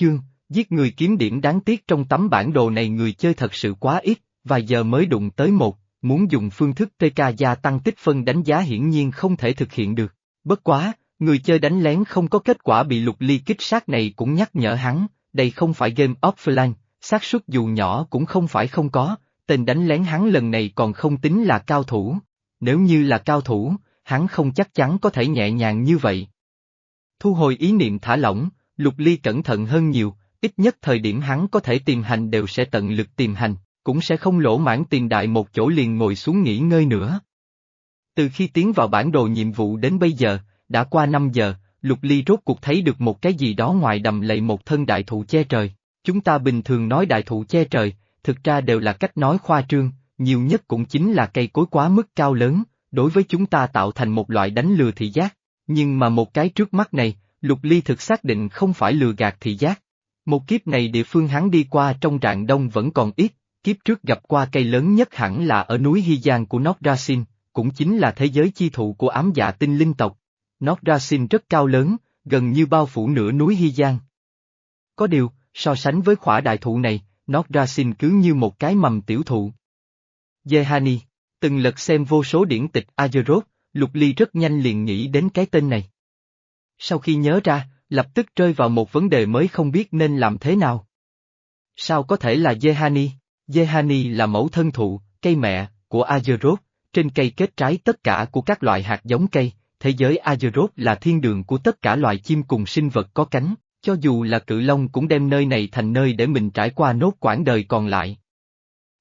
chương, giết người kiếm điểm đáng tiếc trong tấm bản đồ này người chơi thật sự quá ít, vài giờ mới đụng tới một, muốn dùng phương thức TK gia tăng tích phân đánh giá hiển nhiên không thể thực hiện được. Bất quá, người chơi đánh lén không có kết quả bị lục ly kích sát này cũng nhắc nhở hắn, đây không phải game offline, xác suất dù nhỏ cũng không phải không có, tên đánh lén hắn lần này còn không tính là cao thủ. Nếu như là cao thủ, hắn không chắc chắn có thể nhẹ nhàng như vậy. Thu hồi ý niệm thả lỏng, Lục Ly cẩn thận hơn nhiều, ít nhất thời điểm hắn có thể tìm hành đều sẽ tận lực tìm hành, cũng sẽ không lỗ mãn tìm đại một chỗ liền ngồi xuống nghỉ ngơi nữa. Từ khi tiến vào bản đồ nhiệm vụ đến bây giờ, đã qua 5 giờ, Lục Ly rốt cuộc thấy được một cái gì đó ngoài đầm lầy một thân đại thụ che trời. Chúng ta bình thường nói đại thụ che trời, thực ra đều là cách nói khoa trương, nhiều nhất cũng chính là cây cối quá mức cao lớn, đối với chúng ta tạo thành một loại đánh lừa thị giác. Nhưng mà một cái trước mắt này, Lục Ly thực xác định không phải lừa gạt thị giác. Một kiếp này địa phương hắn đi qua trong rạng đông vẫn còn ít, kiếp trước gặp qua cây lớn nhất hẳn là ở núi Hy Giang của Nodrasin, cũng chính là thế giới chi thụ của ám dạ tinh linh tộc. Nodrasin rất cao lớn, gần như bao phủ nửa núi Hy Giang. Có điều, so sánh với khỏa đại thụ này, Nodrasin cứ như một cái mầm tiểu thụ. Jehani, từng lật xem vô số điển tịch Azeroth, Lục Ly rất nhanh liền nghĩ đến cái tên này. Sau khi nhớ ra, lập tức rơi vào một vấn đề mới không biết nên làm thế nào. Sao có thể là Jehani? Jehani là mẫu thân thụ, cây mẹ, của Azeroth, trên cây kết trái tất cả của các loại hạt giống cây, thế giới Azeroth là thiên đường của tất cả loài chim cùng sinh vật có cánh, cho dù là cự long cũng đem nơi này thành nơi để mình trải qua nốt quãng đời còn lại.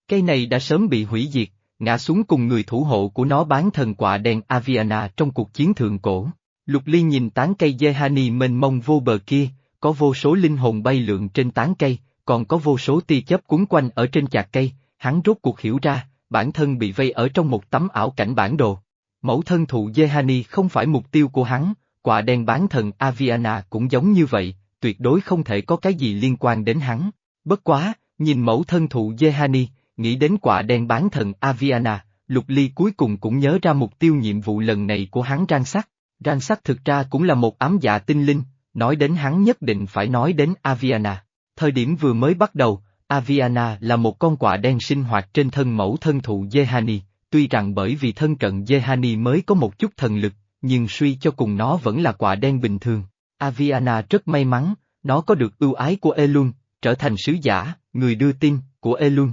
Cây này đã sớm bị hủy diệt, ngã xuống cùng người thủ hộ của nó bán thần quạ đen Aviana trong cuộc chiến thượng cổ. Lục Ly nhìn tán cây Jehani mênh mông vô bờ kia, có vô số linh hồn bay lượn trên tán cây, còn có vô số tia chớp cuốn quanh ở trên chạc cây, hắn rốt cuộc hiểu ra, bản thân bị vây ở trong một tấm ảo cảnh bản đồ. Mẫu thân thụ Jehani không phải mục tiêu của hắn, quả đen bán thần Aviana cũng giống như vậy, tuyệt đối không thể có cái gì liên quan đến hắn. Bất quá, nhìn mẫu thân thụ Jehani, nghĩ đến quả đen bán thần Aviana, Lục Ly cuối cùng cũng nhớ ra mục tiêu nhiệm vụ lần này của hắn trang Sắc. Ran Sắc thực ra cũng là một ám dạ tinh linh, nói đến hắn nhất định phải nói đến Aviana. Thời điểm vừa mới bắt đầu, Aviana là một con quạ đen sinh hoạt trên thân mẫu thân thụ Jehani, tuy rằng bởi vì thân cận Jehani mới có một chút thần lực, nhưng suy cho cùng nó vẫn là quạ đen bình thường. Aviana rất may mắn, nó có được ưu ái của Elun, trở thành sứ giả, người đưa tin, của Elun.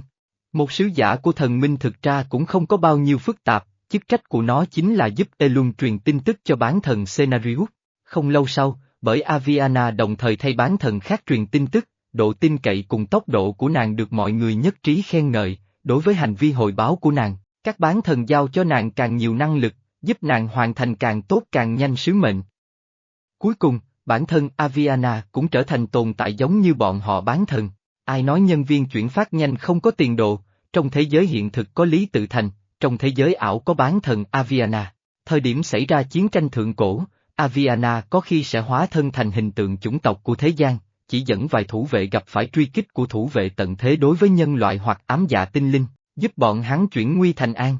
Một sứ giả của thần minh thực ra cũng không có bao nhiêu phức tạp, chức trách của nó chính là giúp Elun truyền tin tức cho bán thần Cenarius. Không lâu sau, bởi Aviana đồng thời thay bán thần khác truyền tin tức, độ tin cậy cùng tốc độ của nàng được mọi người nhất trí khen ngợi, đối với hành vi hồi báo của nàng, các bán thần giao cho nàng càng nhiều năng lực, giúp nàng hoàn thành càng tốt càng nhanh sứ mệnh. Cuối cùng, bản thân Aviana cũng trở thành tồn tại giống như bọn họ bán thần. Ai nói nhân viên chuyển phát nhanh không có tiền đồ, trong thế giới hiện thực có lý tự thành, trong thế giới ảo có bán thần Aviana. Thời điểm xảy ra chiến tranh thượng cổ, Aviana có khi sẽ hóa thân thành hình tượng chủng tộc của thế gian, chỉ dẫn vài thủ vệ gặp phải truy kích của thủ vệ tận thế đối với nhân loại hoặc ám dạ tinh linh, giúp bọn hắn chuyển nguy thành an.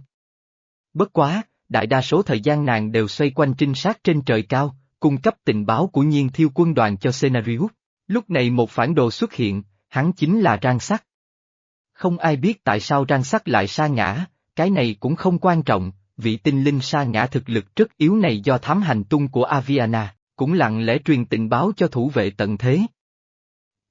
Bất quá, đại đa số thời gian nàng đều xoay quanh trinh sát trên trời cao, cung cấp tình báo của nhiên thiêu quân đoàn cho Scenarius. Lúc này một phản đồ xuất hiện, hắn chính là Rang Sắc. Không ai biết tại sao Rang Sắc lại sa ngã, cái này cũng không quan trọng, vị tinh linh sa ngã thực lực rất yếu này do thám hành tung của Aviana, cũng lặng lẽ truyền tình báo cho thủ vệ tận thế.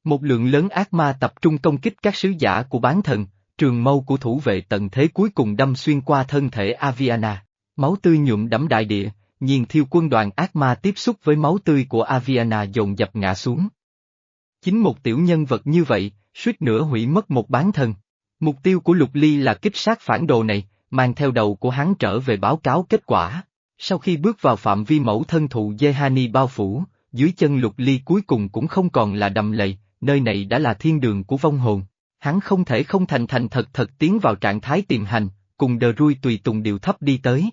Một lượng lớn ác ma tập trung công kích các sứ giả của bán thần, trường mâu của thủ vệ tận thế cuối cùng đâm xuyên qua thân thể Aviana, máu tươi nhuộm đẫm đại địa, nhiên thiêu quân đoàn ác ma tiếp xúc với máu tươi của Aviana dồn dập ngã xuống. Chính một tiểu nhân vật như vậy, suýt nữa hủy mất một bán thần. Mục tiêu của Lục Ly là kích sát phản đồ này, mang theo đầu của hắn trở về báo cáo kết quả. Sau khi bước vào phạm vi mẫu thân thụ Jehani bao phủ, dưới chân Lục Ly cuối cùng cũng không còn là đầm lầy, nơi này đã là thiên đường của vong hồn. Hắn không thể không thành thành thật thật tiến vào trạng thái tiềm hành, cùng đờ rui tùy tùng điều thấp đi tới.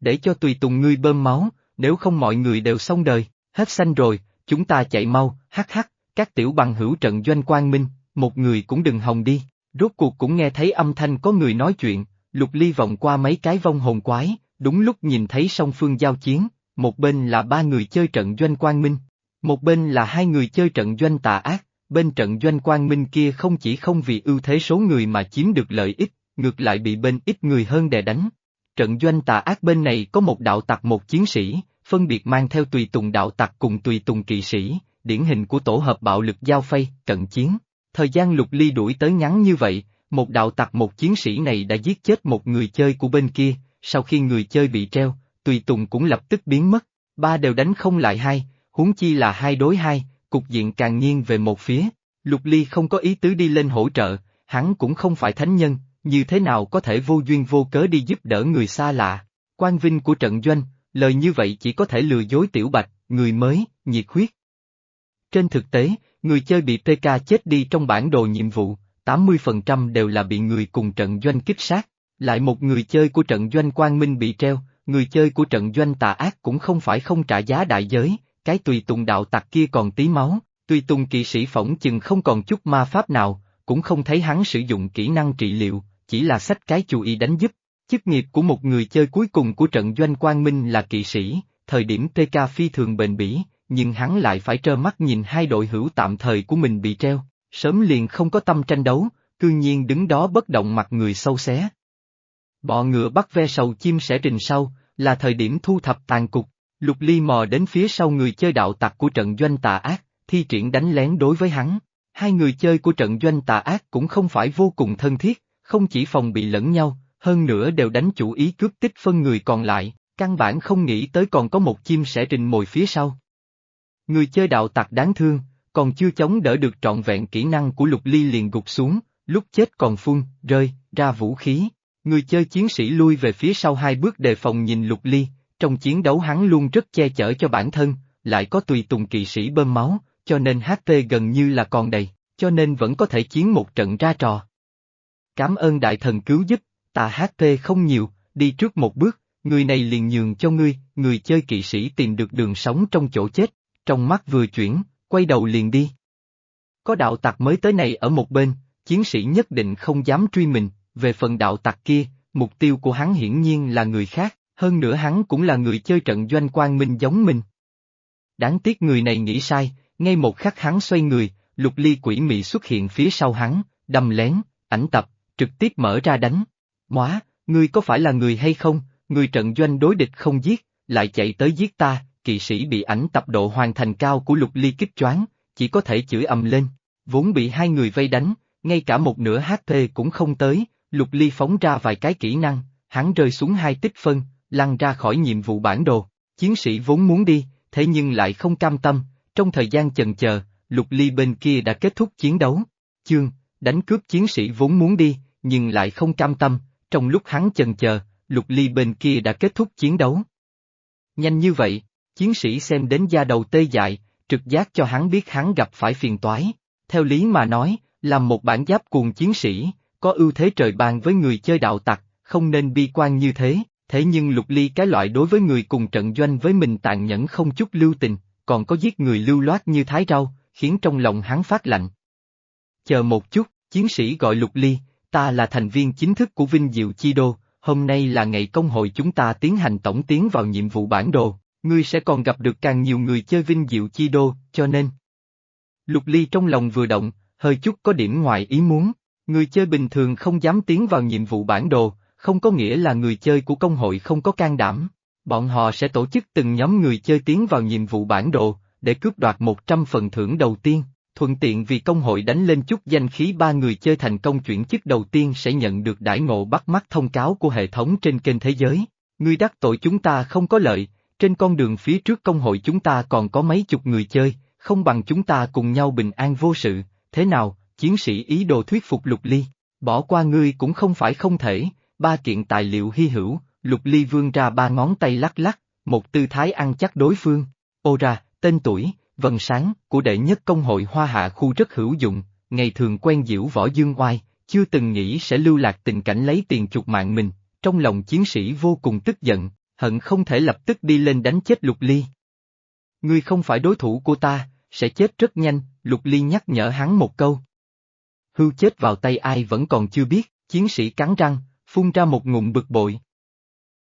Để cho tùy tùng ngươi bơm máu, nếu không mọi người đều xong đời, hết xanh rồi, chúng ta chạy mau, hắc hắc, các tiểu bằng hữu trận doanh quang minh, một người cũng đừng hòng đi. Rốt cuộc cũng nghe thấy âm thanh có người nói chuyện, lục ly vòng qua mấy cái vong hồn quái, đúng lúc nhìn thấy song phương giao chiến, một bên là ba người chơi trận doanh quang minh. Một bên là hai người chơi trận doanh tà ác, bên trận doanh quang minh kia không chỉ không vì ưu thế số người mà chiếm được lợi ích, ngược lại bị bên ít người hơn đè đánh. Trận doanh tà ác bên này có một đạo tặc một chiến sĩ, phân biệt mang theo tùy tùng đạo tặc cùng tùy tùng kỵ sĩ, điển hình của tổ hợp bạo lực giao phay, cận chiến. Thời gian lục ly đuổi tới ngắn như vậy, một đạo tặc một chiến sĩ này đã giết chết một người chơi của bên kia, sau khi người chơi bị treo, tùy tùng cũng lập tức biến mất, ba đều đánh không lại hai, huống chi là hai đối hai, cục diện càng nghiêng về một phía. Lục Ly không có ý tứ đi lên hỗ trợ, hắn cũng không phải thánh nhân, như thế nào có thể vô duyên vô cớ đi giúp đỡ người xa lạ. Quan vinh của trận doanh, lời như vậy chỉ có thể lừa dối tiểu bạch, người mới, nhiệt huyết. Trên thực tế, người chơi bị PK chết đi trong bản đồ nhiệm vụ, 80% đều là bị người cùng trận doanh kích sát. Lại một người chơi của trận doanh Quang Minh bị treo, người chơi của trận doanh tà ác cũng không phải không trả giá đại giới, cái tùy tùng đạo tặc kia còn tí máu, tùy tùng kỵ sĩ phỏng chừng không còn chút ma pháp nào, cũng không thấy hắn sử dụng kỹ năng trị liệu, chỉ là sách cái chú ý đánh giúp. Chức nghiệp của một người chơi cuối cùng của trận doanh quang minh là kỵ sĩ, thời điểm TK phi thường bền bỉ, nhưng hắn lại phải trơ mắt nhìn hai đội hữu tạm thời của mình bị treo, sớm liền không có tâm tranh đấu, cư nhiên đứng đó bất động mặt người sâu xé. Bọ ngựa bắt ve sầu chim sẽ trình sau, là thời điểm thu thập tàn cục, lục ly mò đến phía sau người chơi đạo tặc của trận doanh tà ác, thi triển đánh lén đối với hắn. Hai người chơi của trận doanh tà ác cũng không phải vô cùng thân thiết, không chỉ phòng bị lẫn nhau, hơn nữa đều đánh chủ ý cướp tích phân người còn lại, căn bản không nghĩ tới còn có một chim sẻ trình mồi phía sau. Người chơi đạo tặc đáng thương, còn chưa chống đỡ được trọn vẹn kỹ năng của lục ly liền gục xuống, lúc chết còn phun, rơi, ra vũ khí. Người chơi chiến sĩ lui về phía sau hai bước đề phòng nhìn lục ly, trong chiến đấu hắn luôn rất che chở cho bản thân, lại có tùy tùng kỵ sĩ bơm máu, cho nên HP gần như là còn đầy, cho nên vẫn có thể chiến một trận ra trò. Cảm ơn đại thần cứu giúp, ta HP không nhiều, đi trước một bước, người này liền nhường cho ngươi, người chơi kỵ sĩ tìm được đường sống trong chỗ chết, trong mắt vừa chuyển, quay đầu liền đi. Có đạo tặc mới tới này ở một bên, chiến sĩ nhất định không dám truy mình, về phần đạo tặc kia, mục tiêu của hắn hiển nhiên là người khác, hơn nữa hắn cũng là người chơi trận doanh quan minh giống mình. Đáng tiếc người này nghĩ sai, ngay một khắc hắn xoay người, lục ly quỷ mị xuất hiện phía sau hắn, đâm lén, ảnh tập, trực tiếp mở ra đánh. Móa, ngươi có phải là người hay không, người trận doanh đối địch không giết, lại chạy tới giết ta, kỵ sĩ bị ảnh tập độ hoàn thành cao của lục ly kích choáng, chỉ có thể chửi ầm lên, vốn bị hai người vây đánh, ngay cả một nửa HP cũng không tới, lục ly phóng ra vài cái kỹ năng, hắn rơi xuống hai tích phân, lăn ra khỏi nhiệm vụ bản đồ, chiến sĩ vốn muốn đi, thế nhưng lại không cam tâm, trong thời gian chần chờ, lục ly bên kia đã kết thúc chiến đấu. Chương, đánh cướp chiến sĩ vốn muốn đi, nhưng lại không cam tâm, trong lúc hắn chần chờ, lục ly bên kia đã kết thúc chiến đấu. Nhanh như vậy, chiến sĩ xem đến da đầu tê dại, trực giác cho hắn biết hắn gặp phải phiền toái. Theo lý mà nói, làm một bản giáp cuồng chiến sĩ, có ưu thế trời ban với người chơi đạo tặc, không nên bi quan như thế, thế nhưng lục ly cái loại đối với người cùng trận doanh với mình tàn nhẫn không chút lưu tình, còn có giết người lưu loát như thái rau, khiến trong lòng hắn phát lạnh. Chờ một chút, chiến sĩ gọi lục ly, ta là thành viên chính thức của Vinh Diệu Chi Đô, hôm nay là ngày công hội chúng ta tiến hành tổng tiến vào nhiệm vụ bản đồ, ngươi sẽ còn gặp được càng nhiều người chơi Vinh Diệu Chi Đô, cho nên. Lục ly trong lòng vừa động, hơi chút có điểm ngoài ý muốn, người chơi bình thường không dám tiến vào nhiệm vụ bản đồ, không có nghĩa là người chơi của công hội không có can đảm. Bọn họ sẽ tổ chức từng nhóm người chơi tiến vào nhiệm vụ bản đồ, để cướp đoạt 100 phần thưởng đầu tiên, thuận tiện vì công hội đánh lên chút danh khí ba người chơi thành công chuyển chức đầu tiên sẽ nhận được đãi ngộ bắt mắt thông cáo của hệ thống trên kênh thế giới. Ngươi đắc tội chúng ta không có lợi, trên con đường phía trước công hội chúng ta còn có mấy chục người chơi, không bằng chúng ta cùng nhau bình an vô sự, thế nào, chiến sĩ ý đồ thuyết phục lục ly, bỏ qua ngươi cũng không phải không thể, ba kiện tài liệu hy hữu, lục ly vương ra ba ngón tay lắc lắc, một tư thái ăn chắc đối phương, ô ra, tên tuổi, vần sáng, của đệ nhất công hội hoa hạ khu rất hữu dụng, ngày thường quen diễu võ dương oai, chưa từng nghĩ sẽ lưu lạc tình cảnh lấy tiền chuột mạng mình, trong lòng chiến sĩ vô cùng tức giận, hận không thể lập tức đi lên đánh chết lục ly. Ngươi không phải đối thủ của ta, sẽ chết rất nhanh, lục ly nhắc nhở hắn một câu. Hưu chết vào tay ai vẫn còn chưa biết, chiến sĩ cắn răng, phun ra một ngụm bực bội.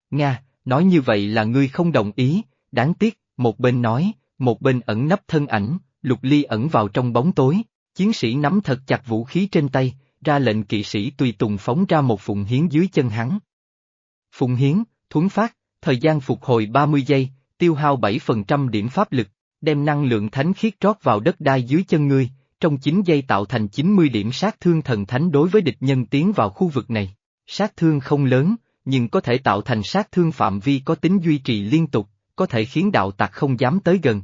Nga, nói như vậy là ngươi không đồng ý, đáng tiếc, một bên nói, một bên ẩn nấp thân ảnh, Lục Ly ẩn vào trong bóng tối, chiến sĩ nắm thật chặt vũ khí trên tay, ra lệnh kỵ sĩ tùy tùng phóng ra một phụng hiến dưới chân hắn. Phụng hiến, thuấn phát, thời gian phục hồi 30 giây, tiêu hao 7% điểm pháp lực, đem năng lượng thánh khiết rót vào đất đai dưới chân ngươi, trong 9 giây tạo thành 90 điểm sát thương thần thánh đối với địch nhân tiến vào khu vực này. Sát thương không lớn, nhưng có thể tạo thành sát thương phạm vi có tính duy trì liên tục, có thể khiến đạo tặc không dám tới gần.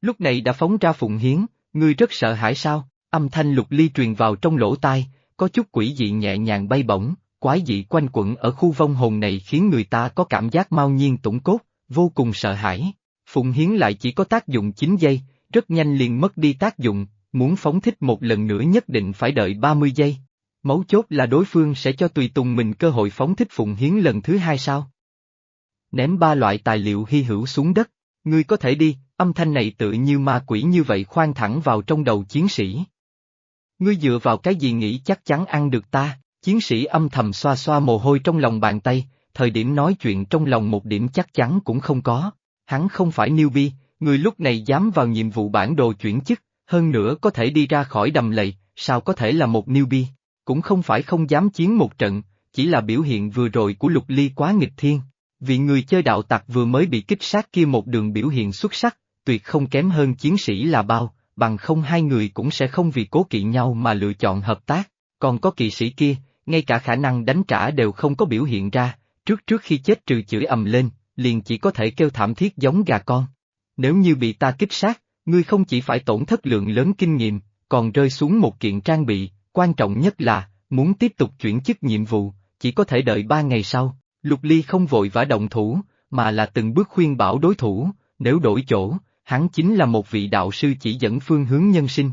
Lúc này đã phóng ra phụng hiến, ngươi rất sợ hãi sao, âm thanh lục ly truyền vào trong lỗ tai, có chút quỷ dị nhẹ nhàng bay bổng, quái dị quanh quẩn ở khu vong hồn này khiến người ta có cảm giác mau nhiên tủng cốt, vô cùng sợ hãi. Phụng hiến lại chỉ có tác dụng 9 giây, rất nhanh liền mất đi tác dụng, muốn phóng thích một lần nữa nhất định phải đợi 30 giây. Mấu chốt là đối phương sẽ cho tùy tùng mình cơ hội phóng thích phụng hiến lần thứ hai sao? Ném ba loại tài liệu hy hữu xuống đất, ngươi có thể đi, âm thanh này tự như ma quỷ như vậy khoan thẳng vào trong đầu chiến sĩ. Ngươi dựa vào cái gì nghĩ chắc chắn ăn được ta, chiến sĩ âm thầm xoa xoa mồ hôi trong lòng bàn tay, thời điểm nói chuyện trong lòng một điểm chắc chắn cũng không có. Hắn không phải newbie, người lúc này dám vào nhiệm vụ bản đồ chuyển chức, hơn nữa có thể đi ra khỏi đầm lầy, sao có thể là một newbie, cũng không phải không dám chiến một trận, chỉ là biểu hiện vừa rồi của lục ly quá nghịch thiên. Vì người chơi đạo tặc vừa mới bị kích sát kia một đường biểu hiện xuất sắc, tuyệt không kém hơn chiến sĩ là bao, bằng không hai người cũng sẽ không vì cố kỵ nhau mà lựa chọn hợp tác, còn có kỵ sĩ kia, ngay cả khả năng đánh trả đều không có biểu hiện ra, trước trước khi chết trừ chửi ầm lên, liền chỉ có thể kêu thảm thiết giống gà con. Nếu như bị ta kích sát, ngươi không chỉ phải tổn thất lượng lớn kinh nghiệm, còn rơi xuống một kiện trang bị, quan trọng nhất là, muốn tiếp tục chuyển chức nhiệm vụ, chỉ có thể đợi ba ngày sau. Lục Ly không vội vã động thủ, mà là từng bước khuyên bảo đối thủ, nếu đổi chỗ, hắn chính là một vị đạo sư chỉ dẫn phương hướng nhân sinh.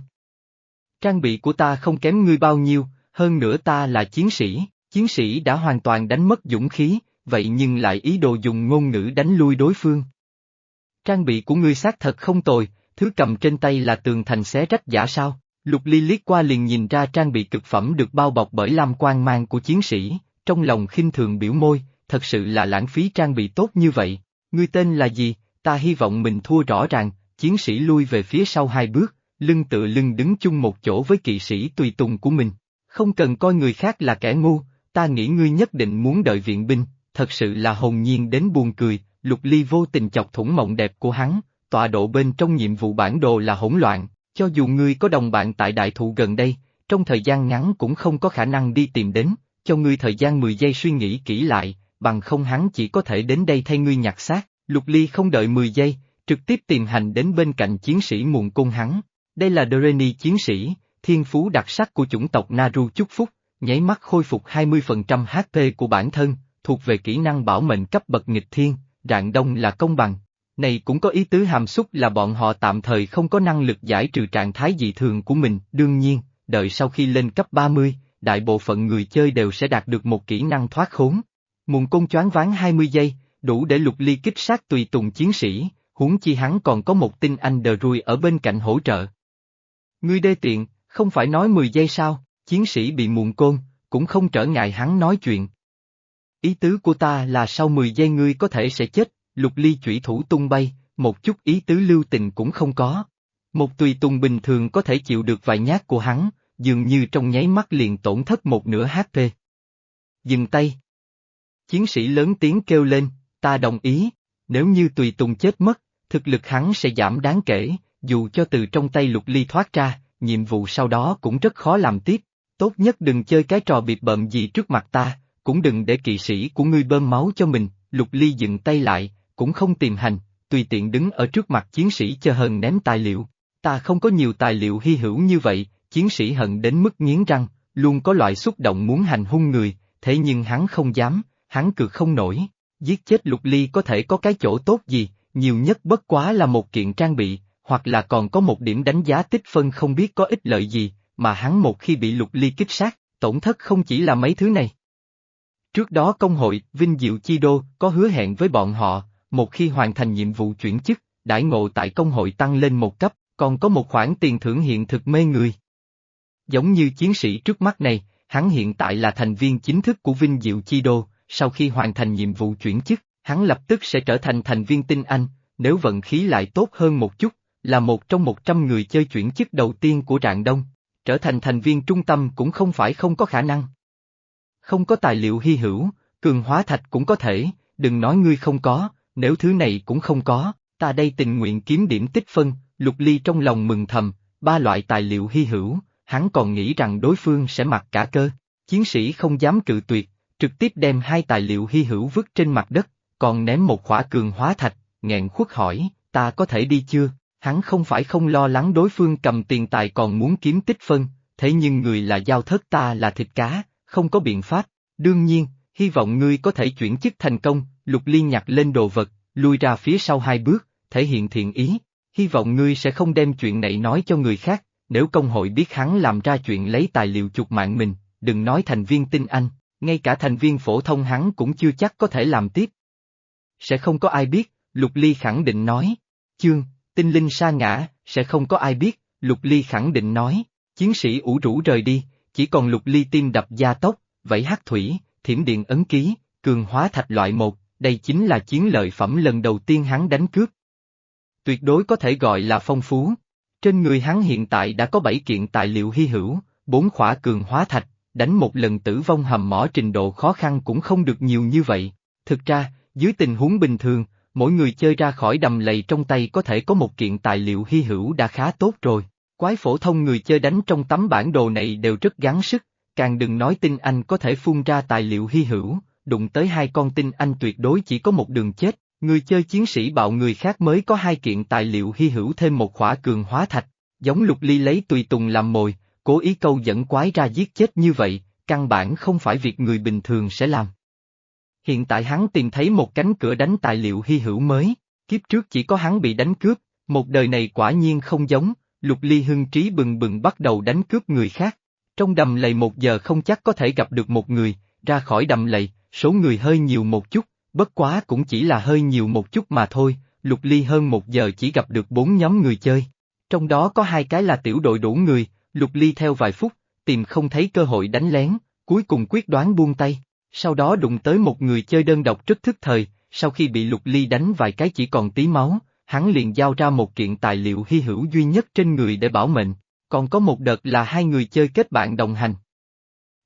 Trang bị của ta không kém ngươi bao nhiêu, hơn nữa ta là chiến sĩ, chiến sĩ đã hoàn toàn đánh mất dũng khí, vậy nhưng lại ý đồ dùng ngôn ngữ đánh lui đối phương. Trang bị của ngươi xác thật không tồi, thứ cầm trên tay là tường thành xé rách giả sao, lục ly liếc qua liền nhìn ra trang bị cực phẩm được bao bọc bởi lam quan mang của chiến sĩ, trong lòng khinh thường biểu môi, thật sự là lãng phí trang bị tốt như vậy, ngươi tên là gì, ta hy vọng mình thua rõ ràng, chiến sĩ lui về phía sau hai bước, lưng tựa lưng đứng chung một chỗ với kỵ sĩ tùy tùng của mình. Không cần coi người khác là kẻ ngu, ta nghĩ ngươi nhất định muốn đợi viện binh, thật sự là hồn nhiên đến buồn cười, lục ly vô tình chọc thủng mộng đẹp của hắn, tọa độ bên trong nhiệm vụ bản đồ là hỗn loạn, cho dù ngươi có đồng bạn tại đại thụ gần đây, trong thời gian ngắn cũng không có khả năng đi tìm đến, cho ngươi thời gian 10 giây suy nghĩ kỹ lại, bằng không hắn chỉ có thể đến đây thay ngươi nhặt xác, lục ly không đợi 10 giây, trực tiếp tìm hành đến bên cạnh chiến sĩ muộn cung hắn. Đây là Doreni chiến sĩ, thiên phú đặc sắc của chủng tộc Naru chúc phúc, nháy mắt khôi phục 20% HP của bản thân, thuộc về kỹ năng bảo mệnh cấp bậc nghịch thiên, rạng đông là công bằng. Này cũng có ý tứ hàm xúc là bọn họ tạm thời không có năng lực giải trừ trạng thái dị thường của mình, đương nhiên, đợi sau khi lên cấp 30, đại bộ phận người chơi đều sẽ đạt được một kỹ năng thoát khốn. Mùng công choáng ván 20 giây, đủ để lục ly kích sát tùy tùng chiến sĩ, huống chi hắn còn có một tinh anh đờ rui ở bên cạnh hỗ trợ. Ngươi đê tiện, không phải nói 10 giây sao, chiến sĩ bị muộn côn, cũng không trở ngại hắn nói chuyện. Ý tứ của ta là sau 10 giây ngươi có thể sẽ chết, lục ly chủy thủ tung bay, một chút ý tứ lưu tình cũng không có. Một tùy tùng bình thường có thể chịu được vài nhát của hắn, dường như trong nháy mắt liền tổn thất một nửa HP. Dừng tay. Chiến sĩ lớn tiếng kêu lên, ta đồng ý, nếu như tùy tùng chết mất, thực lực hắn sẽ giảm đáng kể, dù cho từ trong tay lục ly thoát ra, nhiệm vụ sau đó cũng rất khó làm tiếp. Tốt nhất đừng chơi cái trò bịp bợm gì trước mặt ta, cũng đừng để kỵ sĩ của ngươi bơm máu cho mình, lục ly dừng tay lại, cũng không tìm hành, tùy tiện đứng ở trước mặt chiến sĩ cho hờn ném tài liệu. Ta không có nhiều tài liệu hy hữu như vậy, chiến sĩ hận đến mức nghiến răng, luôn có loại xúc động muốn hành hung người, thế nhưng hắn không dám, hắn cực không nổi. Giết chết lục ly có thể có cái chỗ tốt gì, nhiều nhất bất quá là một kiện trang bị, hoặc là còn có một điểm đánh giá tích phân không biết có ích lợi gì, mà hắn một khi bị lục ly kích sát, tổn thất không chỉ là mấy thứ này. Trước đó công hội, Vinh Diệu Chi Đô, có hứa hẹn với bọn họ, một khi hoàn thành nhiệm vụ chuyển chức, đãi ngộ tại công hội tăng lên một cấp, còn có một khoản tiền thưởng hiện thực mê người. Giống như chiến sĩ trước mắt này, hắn hiện tại là thành viên chính thức của Vinh Diệu Chi Đô, sau khi hoàn thành nhiệm vụ chuyển chức, hắn lập tức sẽ trở thành thành viên tinh anh, nếu vận khí lại tốt hơn một chút, là một trong một trăm người chơi chuyển chức đầu tiên của Rạng Đông, trở thành thành viên trung tâm cũng không phải không có khả năng. Không có tài liệu hy hữu, cường hóa thạch cũng có thể, đừng nói ngươi không có, nếu thứ này cũng không có, ta đây tình nguyện kiếm điểm tích phân, lục ly trong lòng mừng thầm, ba loại tài liệu hy hữu, hắn còn nghĩ rằng đối phương sẽ mặc cả cơ. Chiến sĩ không dám cự tuyệt, trực tiếp đem hai tài liệu hy hữu vứt trên mặt đất, còn ném một khỏa cường hóa thạch, nghẹn khuất hỏi, ta có thể đi chưa? Hắn không phải không lo lắng đối phương cầm tiền tài còn muốn kiếm tích phân, thế nhưng người là giao thất ta là thịt cá, không có biện pháp. Đương nhiên, hy vọng ngươi có thể chuyển chức thành công, lục ly nhặt lên đồ vật, lui ra phía sau hai bước, thể hiện thiện ý. Hy vọng ngươi sẽ không đem chuyện này nói cho người khác, nếu công hội biết hắn làm ra chuyện lấy tài liệu chuột mạng mình, đừng nói thành viên tinh anh, ngay cả thành viên phổ thông hắn cũng chưa chắc có thể làm tiếp. Sẽ không có ai biết, Lục Ly khẳng định nói. Chương, tinh linh sa ngã, sẽ không có ai biết, Lục Ly khẳng định nói. Chiến sĩ ủ rũ rời đi, chỉ còn Lục Ly tim đập gia tốc, vẫy hát thủy, thiểm điện ấn ký, cường hóa thạch loại một, đây chính là chiến lợi phẩm lần đầu tiên hắn đánh cướp. Tuyệt đối có thể gọi là phong phú. Trên người hắn hiện tại đã có 7 kiện tài liệu hy hữu, 4 khỏa cường hóa thạch, đánh một lần tử vong hầm mỏ trình độ khó khăn cũng không được nhiều như vậy. Thực ra, dưới tình huống bình thường, mỗi người chơi ra khỏi đầm lầy trong tay có thể có một kiện tài liệu hy hữu đã khá tốt rồi. Quái phổ thông người chơi đánh trong tấm bản đồ này đều rất gắng sức, càng đừng nói tinh anh có thể phun ra tài liệu hy hữu, đụng tới hai con tinh anh tuyệt đối chỉ có một đường chết, người chơi chiến sĩ bạo người khác mới có hai kiện tài liệu hy hữu thêm một khỏa cường hóa thạch, giống lục ly lấy tùy tùng làm mồi, cố ý câu dẫn quái ra giết chết như vậy, căn bản không phải việc người bình thường sẽ làm. Hiện tại hắn tìm thấy một cánh cửa đánh tài liệu hy hữu mới, kiếp trước chỉ có hắn bị đánh cướp, một đời này quả nhiên không giống, lục ly hưng trí bừng bừng bắt đầu đánh cướp người khác. Trong đầm lầy một giờ không chắc có thể gặp được một người, ra khỏi đầm lầy, số người hơi nhiều một chút, bất quá cũng chỉ là hơi nhiều một chút mà thôi, lục ly hơn một giờ chỉ gặp được bốn nhóm người chơi. Trong đó có hai cái là tiểu đội đủ người, lục ly theo vài phút, tìm không thấy cơ hội đánh lén, cuối cùng quyết đoán buông tay, sau đó đụng tới một người chơi đơn độc rất thức thời, sau khi bị lục ly đánh vài cái chỉ còn tí máu, hắn liền giao ra một kiện tài liệu hy hữu duy nhất trên người để bảo mệnh, còn có một đợt là hai người chơi kết bạn đồng hành.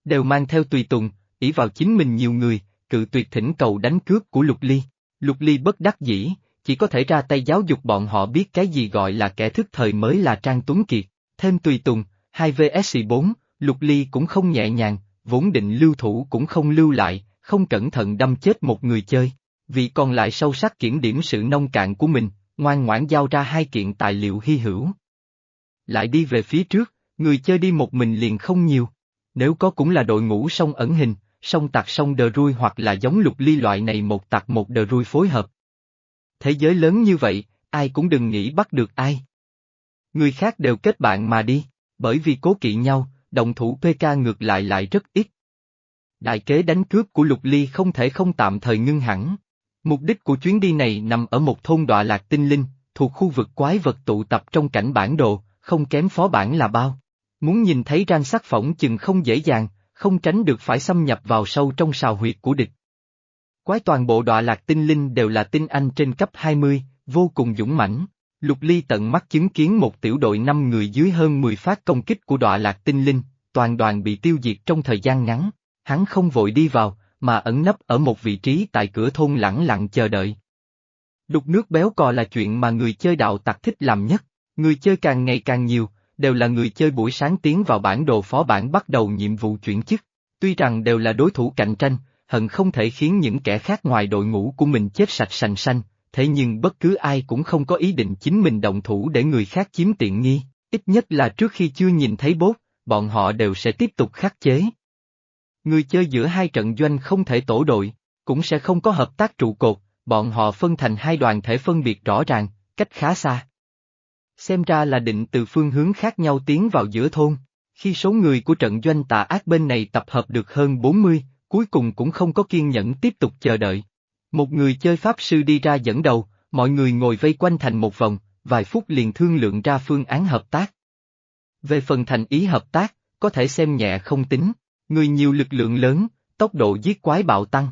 Đều mang theo tùy tùng, ỷ vào chính mình nhiều người, cự tuyệt thỉnh cầu đánh cướp của Lục Ly. Lục Ly bất đắc dĩ, chỉ có thể ra tay giáo dục bọn họ biết cái gì gọi là kẻ thức thời mới là Trang Tuấn Kiệt. Thêm tùy tùng, 2 vs 4, Lục Ly cũng không nhẹ nhàng, vốn định lưu thủ cũng không lưu lại, không cẩn thận đâm chết một người chơi. Vì còn lại sâu sắc kiểm điểm sự nông cạn của mình, ngoan ngoãn giao ra hai kiện tài liệu hy hữu. Lại đi về phía trước, người chơi đi một mình liền không nhiều. Nếu có cũng là đội ngũ song ẩn hình, song tặc song đờ rui hoặc là giống lục ly loại này một tặc một đờ rui phối hợp. Thế giới lớn như vậy, ai cũng đừng nghĩ bắt được ai. Người khác đều kết bạn mà đi, bởi vì cố kỵ nhau, động thủ PK ngược lại lại rất ít. Đại kế đánh cướp của Lục Ly không thể không tạm thời ngưng hẳn. Mục đích của chuyến đi này nằm ở một thôn đọa lạc tinh linh, thuộc khu vực quái vật tụ tập trong cảnh bản đồ, không kém phó bản là bao. Muốn nhìn thấy rang sắc phỏng chừng không dễ dàng, không tránh được phải xâm nhập vào sâu trong sào huyệt của địch. Quái toàn bộ đọa lạc tinh linh đều là tinh anh trên cấp 20, vô cùng dũng mãnh. Lục Ly tận mắt chứng kiến một tiểu đội năm người dưới hơn 10 phát công kích của đọa lạc tinh linh, toàn đoàn bị tiêu diệt trong thời gian ngắn. Hắn không vội đi vào, mà ẩn nấp ở một vị trí tại cửa thôn lẳng lặng chờ đợi. Đục nước béo cò là chuyện mà người chơi đạo tặc thích làm nhất, người chơi càng ngày càng nhiều, đều là người chơi buổi sáng tiến vào bản đồ phó bản bắt đầu nhiệm vụ chuyển chức. Tuy rằng đều là đối thủ cạnh tranh, hận không thể khiến những kẻ khác ngoài đội ngũ của mình chết sạch sành xanh, thế nhưng bất cứ ai cũng không có ý định chính mình động thủ để người khác chiếm tiện nghi, ít nhất là trước khi chưa nhìn thấy bốt, bọn họ đều sẽ tiếp tục khắc chế. Người chơi giữa hai trận doanh không thể tổ đội, cũng sẽ không có hợp tác trụ cột, bọn họ phân thành hai đoàn thể phân biệt rõ ràng, cách khá xa. Xem ra là định từ phương hướng khác nhau tiến vào giữa thôn. Khi số người của trận doanh tà ác bên này tập hợp được hơn 40, cuối cùng cũng không có kiên nhẫn tiếp tục chờ đợi. Một người chơi pháp sư đi ra dẫn đầu, mọi người ngồi vây quanh thành một vòng, vài phút liền thương lượng ra phương án hợp tác. Về phần thành ý hợp tác, có thể xem nhẹ không tính, người nhiều lực lượng lớn, tốc độ giết quái bạo tăng.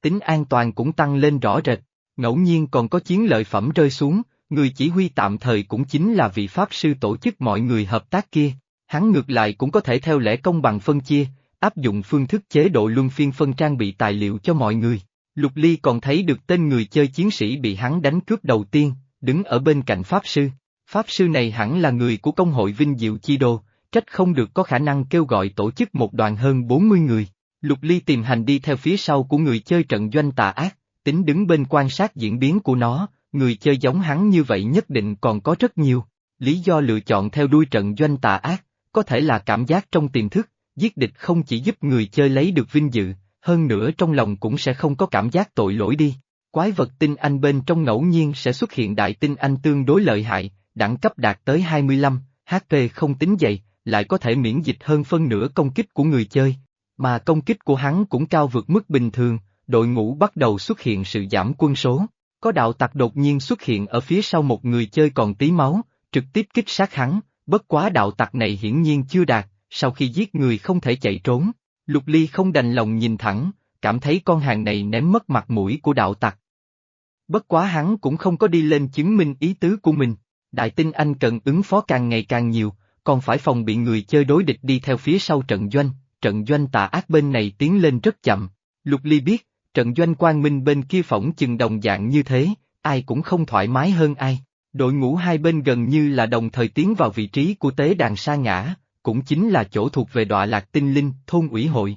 Tính an toàn cũng tăng lên rõ rệt, ngẫu nhiên còn có chiến lợi phẩm rơi xuống, người chỉ huy tạm thời cũng chính là vị Pháp sư tổ chức mọi người hợp tác kia. Hắn ngược lại cũng có thể theo lẽ công bằng phân chia, áp dụng phương thức chế độ luân phiên phân trang bị tài liệu cho mọi người. Lục Ly còn thấy được tên người chơi chiến sĩ bị hắn đánh cướp đầu tiên, đứng ở bên cạnh Pháp Sư. Pháp Sư này hẳn là người của công hội Vinh Diệu Chi Đô, trách không được có khả năng kêu gọi tổ chức một đoàn hơn 40 người. Lục Ly tìm hành đi theo phía sau của người chơi trận doanh tà ác, tính đứng bên quan sát diễn biến của nó, người chơi giống hắn như vậy nhất định còn có rất nhiều. Lý do lựa chọn theo đuôi trận doanh tà ác, có thể là cảm giác trong tiềm thức, giết địch không chỉ giúp người chơi lấy được vinh dự, hơn nữa trong lòng cũng sẽ không có cảm giác tội lỗi đi. Quái vật tinh anh bên trong ngẫu nhiên sẽ xuất hiện đại tinh anh tương đối lợi hại, đẳng cấp đạt tới 25, HP không tính dày, lại có thể miễn dịch hơn phân nửa công kích của người chơi. Mà công kích của hắn cũng cao vượt mức bình thường, đội ngũ bắt đầu xuất hiện sự giảm quân số. Có đạo tặc đột nhiên xuất hiện ở phía sau một người chơi còn tí máu, trực tiếp kích sát hắn, bất quá đạo tặc này hiển nhiên chưa đạt, sau khi giết người không thể chạy trốn. Lục Ly không đành lòng nhìn thẳng, cảm thấy con hàng này ném mất mặt mũi của đạo tặc. Bất quá hắn cũng không có đi lên chứng minh ý tứ của mình, đại tinh anh cần ứng phó càng ngày càng nhiều, còn phải phòng bị người chơi đối địch đi theo phía sau trận doanh, trận doanh tà ác bên này tiến lên rất chậm. Lục Ly biết, trận doanh quang minh bên kia phỏng chừng đồng dạng như thế, ai cũng không thoải mái hơn ai. Đội ngũ hai bên gần như là đồng thời tiến vào vị trí của tế đàn sa ngã, cũng chính là chỗ thuộc về đọa lạc tinh linh, thôn ủy hội.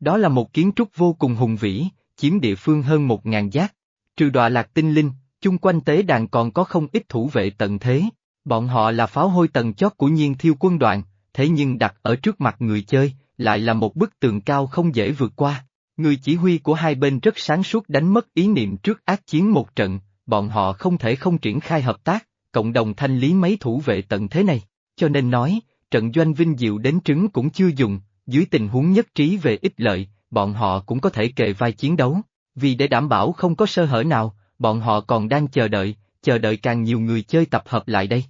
Đó là một kiến trúc vô cùng hùng vĩ, chiếm địa phương hơn một ngàn giác. Trừ đọa lạc tinh linh, chung quanh tế đàn còn có không ít thủ vệ tận thế. Bọn họ là pháo hôi tầng chót của nhiên thiêu quân đoàn, thế nhưng đặt ở trước mặt người chơi, lại là một bức tường cao không dễ vượt qua. Người chỉ huy của hai bên rất sáng suốt đánh mất ý niệm trước ác chiến một trận, bọn họ không thể không triển khai hợp tác, cộng đồng thanh lý mấy thủ vệ tận thế này. Cho nên nói, trận doanh vinh diệu đến trứng cũng chưa dùng, dưới tình huống nhất trí về ích lợi, bọn họ cũng có thể kề vai chiến đấu. Vì để đảm bảo không có sơ hở nào, bọn họ còn đang chờ đợi, chờ đợi càng nhiều người chơi tập hợp lại đây.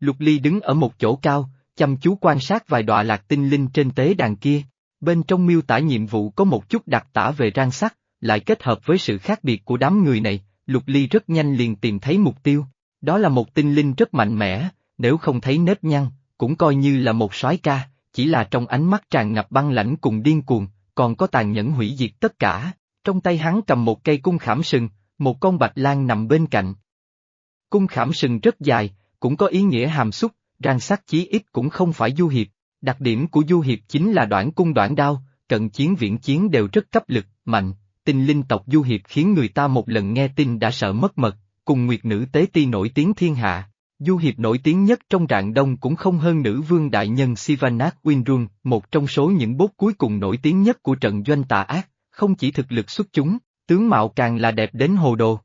Lục Ly đứng ở một chỗ cao, chăm chú quan sát vài đọa lạc tinh linh trên tế đàn kia. Bên trong miêu tả nhiệm vụ có một chút đặc tả về rang sắt, lại kết hợp với sự khác biệt của đám người này, Lục Ly rất nhanh liền tìm thấy mục tiêu. Đó là một tinh linh rất mạnh mẽ, nếu không thấy nếp nhăn, cũng coi như là một soái ca, chỉ là trong ánh mắt tràn ngập băng lãnh cùng điên cuồng, còn có tàn nhẫn hủy diệt tất cả. Trong tay hắn cầm một cây cung khảm sừng, một con bạch lan nằm bên cạnh. Cung khảm sừng rất dài, cũng có ý nghĩa hàm xúc, rang sắc chí ít cũng không phải du hiệp. Đặc điểm của du hiệp chính là đoạn cung đoạn đao, cận chiến viễn chiến đều rất cấp lực, mạnh, tinh linh tộc du hiệp khiến người ta một lần nghe tin đã sợ mất mật, cùng nguyệt nữ tế ti nổi tiếng thiên hạ. Du hiệp nổi tiếng nhất trong rạng đông cũng không hơn nữ vương đại nhân Sivanath Winrun, một trong số những bốt cuối cùng nổi tiếng nhất của trận doanh tà ác, không chỉ thực lực xuất chúng, tướng mạo càng là đẹp đến hồ đồ.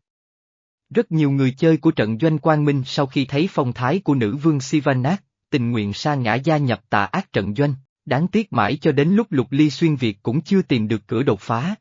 Rất nhiều người chơi của trận doanh quang minh sau khi thấy phong thái của nữ vương Sivanath, tình nguyện sa ngã gia nhập tà ác trận doanh, đáng tiếc mãi cho đến lúc lục ly xuyên Việt cũng chưa tìm được cửa đột phá.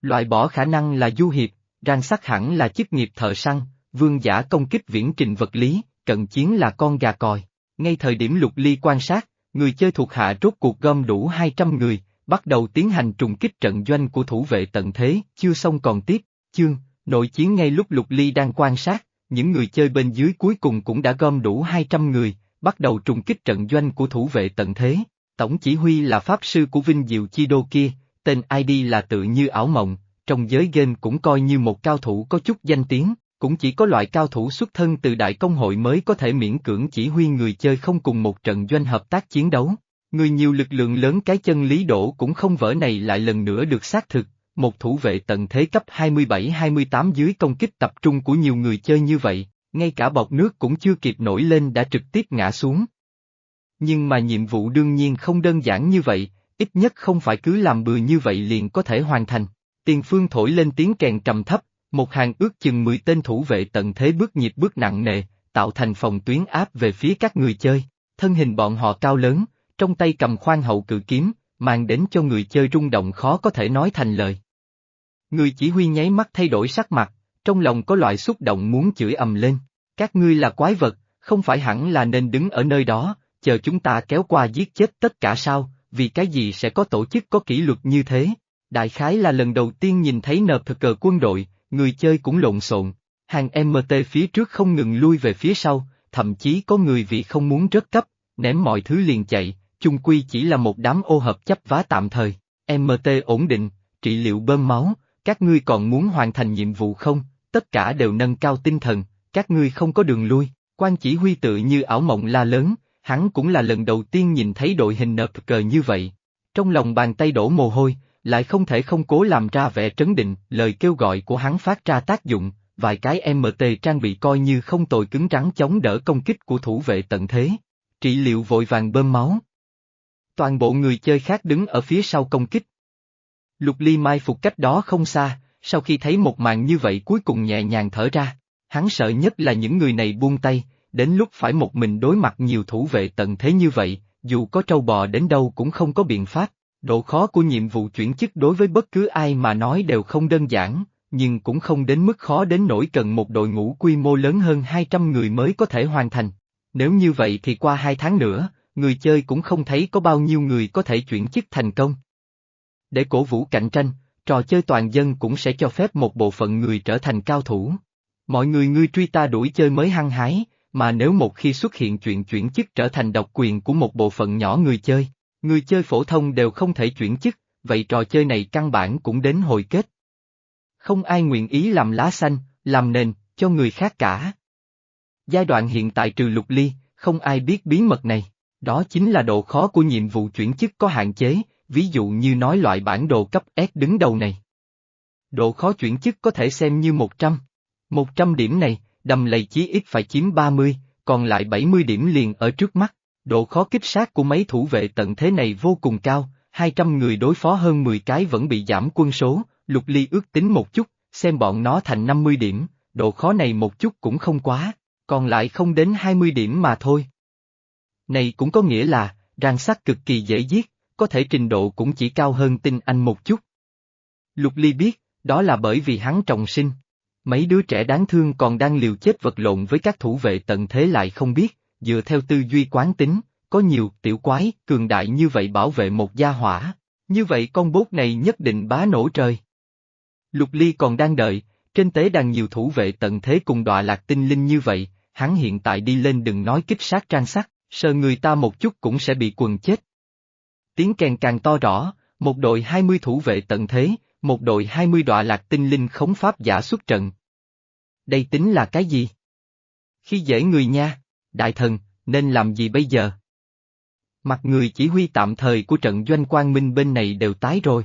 Loại bỏ khả năng là du hiệp, rang sắc hẳn là chức nghiệp thợ săn, vương giả công kích viễn trình vật lý, cận chiến là con gà còi. Ngay thời điểm lục ly quan sát, người chơi thuộc hạ rốt cuộc gom đủ 200 người, bắt đầu tiến hành trùng kích trận doanh của thủ vệ tận thế, chưa xong còn tiếp, chương, nội chiến ngay lúc lục ly đang quan sát, những người chơi bên dưới cuối cùng cũng đã gom đủ 200 người, bắt đầu trùng kích trận doanh của thủ vệ tận thế. Tổng chỉ huy là pháp sư của Vinh Diệu Chi Đô kia, tên ID là tự như ảo mộng, trong giới game cũng coi như một cao thủ có chút danh tiếng, cũng chỉ có loại cao thủ xuất thân từ đại công hội mới có thể miễn cưỡng chỉ huy người chơi không cùng một trận doanh hợp tác chiến đấu. Người nhiều lực lượng lớn cái chân lý đổ cũng không vỡ này lại lần nữa được xác thực, một thủ vệ tận thế cấp 27-28 dưới công kích tập trung của nhiều người chơi như vậy, ngay cả bọc nước cũng chưa kịp nổi lên đã trực tiếp ngã xuống. Nhưng mà nhiệm vụ đương nhiên không đơn giản như vậy, ít nhất không phải cứ làm bừa như vậy liền có thể hoàn thành. Tiền phương thổi lên tiếng kèn trầm thấp, một hàng ước chừng 10 tên thủ vệ tận thế bước nhịp bước nặng nề, tạo thành phòng tuyến áp về phía các người chơi. Thân hình bọn họ cao lớn, trong tay cầm khoan hậu cự kiếm, mang đến cho người chơi rung động khó có thể nói thành lời. Người chỉ huy nháy mắt thay đổi sắc mặt, trong lòng có loại xúc động muốn chửi ầm lên. Các ngươi là quái vật, không phải hẳn là nên đứng ở nơi đó, chờ chúng ta kéo qua giết chết tất cả sao, vì cái gì sẽ có tổ chức có kỷ luật như thế. Đại khái là lần đầu tiên nhìn thấy nợp thực cờ quân đội, người chơi cũng lộn xộn. Hàng MT phía trước không ngừng lui về phía sau, thậm chí có người vì không muốn rớt cấp, ném mọi thứ liền chạy, chung quy chỉ là một đám ô hợp chấp vá tạm thời. MT ổn định, trị liệu bơm máu, các ngươi còn muốn hoàn thành nhiệm vụ không, tất cả đều nâng cao tinh thần, các ngươi không có đường lui, quan chỉ huy tự như ảo mộng la lớn, hắn cũng là lần đầu tiên nhìn thấy đội hình nợp cờ như vậy. Trong lòng bàn tay đổ mồ hôi, lại không thể không cố làm ra vẻ trấn định, lời kêu gọi của hắn phát ra tác dụng, vài cái MT trang bị coi như không tồi cứng rắn chống đỡ công kích của thủ vệ tận thế. Trị liệu vội vàng bơm máu. Toàn bộ người chơi khác đứng ở phía sau công kích. Lục ly mai phục cách đó không xa, sau khi thấy một màn như vậy cuối cùng nhẹ nhàng thở ra. Hắn sợ nhất là những người này buông tay, đến lúc phải một mình đối mặt nhiều thủ vệ tận thế như vậy, dù có trâu bò đến đâu cũng không có biện pháp. Độ khó của nhiệm vụ chuyển chức đối với bất cứ ai mà nói đều không đơn giản, nhưng cũng không đến mức khó đến nỗi cần một đội ngũ quy mô lớn hơn 200 người mới có thể hoàn thành. Nếu như vậy thì qua hai tháng nữa, người chơi cũng không thấy có bao nhiêu người có thể chuyển chức thành công. Để cổ vũ cạnh tranh, trò chơi toàn dân cũng sẽ cho phép một bộ phận người trở thành cao thủ. Mọi người ngươi truy ta đuổi chơi mới hăng hái, mà nếu một khi xuất hiện chuyện chuyển chức trở thành độc quyền của một bộ phận nhỏ người chơi, người chơi phổ thông đều không thể chuyển chức, vậy trò chơi này căn bản cũng đến hồi kết. Không ai nguyện ý làm lá xanh, làm nền, cho người khác cả. Giai đoạn hiện tại trừ lục ly, không ai biết bí mật này, đó chính là độ khó của nhiệm vụ chuyển chức có hạn chế, ví dụ như nói loại bản đồ cấp S đứng đầu này. Độ khó chuyển chức có thể xem như 100. 100 điểm này, đầm lầy chí ít phải chiếm 30, còn lại 70 điểm liền ở trước mắt. Độ khó kích sát của mấy thủ vệ tận thế này vô cùng cao, 200 người đối phó hơn 10 cái vẫn bị giảm quân số, lục ly ước tính một chút, xem bọn nó thành 50 điểm, độ khó này một chút cũng không quá, còn lại không đến 20 điểm mà thôi. Này cũng có nghĩa là, ràng sắt cực kỳ dễ giết, có thể trình độ cũng chỉ cao hơn tinh anh một chút. Lục ly biết, đó là bởi vì hắn trọng sinh. Mấy đứa trẻ đáng thương còn đang liều chết vật lộn với các thủ vệ tận thế lại không biết, dựa theo tư duy quán tính, có nhiều tiểu quái cường đại như vậy bảo vệ một gia hỏa, như vậy con bốt này nhất định bá nổ trời. Lục Ly còn đang đợi, trên tế đàn nhiều thủ vệ tận thế cùng đọa lạc tinh linh như vậy, hắn hiện tại đi lên đừng nói kích sát trang sắc, sờ người ta một chút cũng sẽ bị quần chết. Tiếng kèn càng to rõ, một đội 20 thủ vệ tận thế, một đội 20 đọa lạc tinh linh khống pháp giả xuất trận. Đây tính là cái gì? Khi dễ người nha, đại thần, nên làm gì bây giờ? Mặt người chỉ huy tạm thời của trận doanh quang minh bên này đều tái rồi.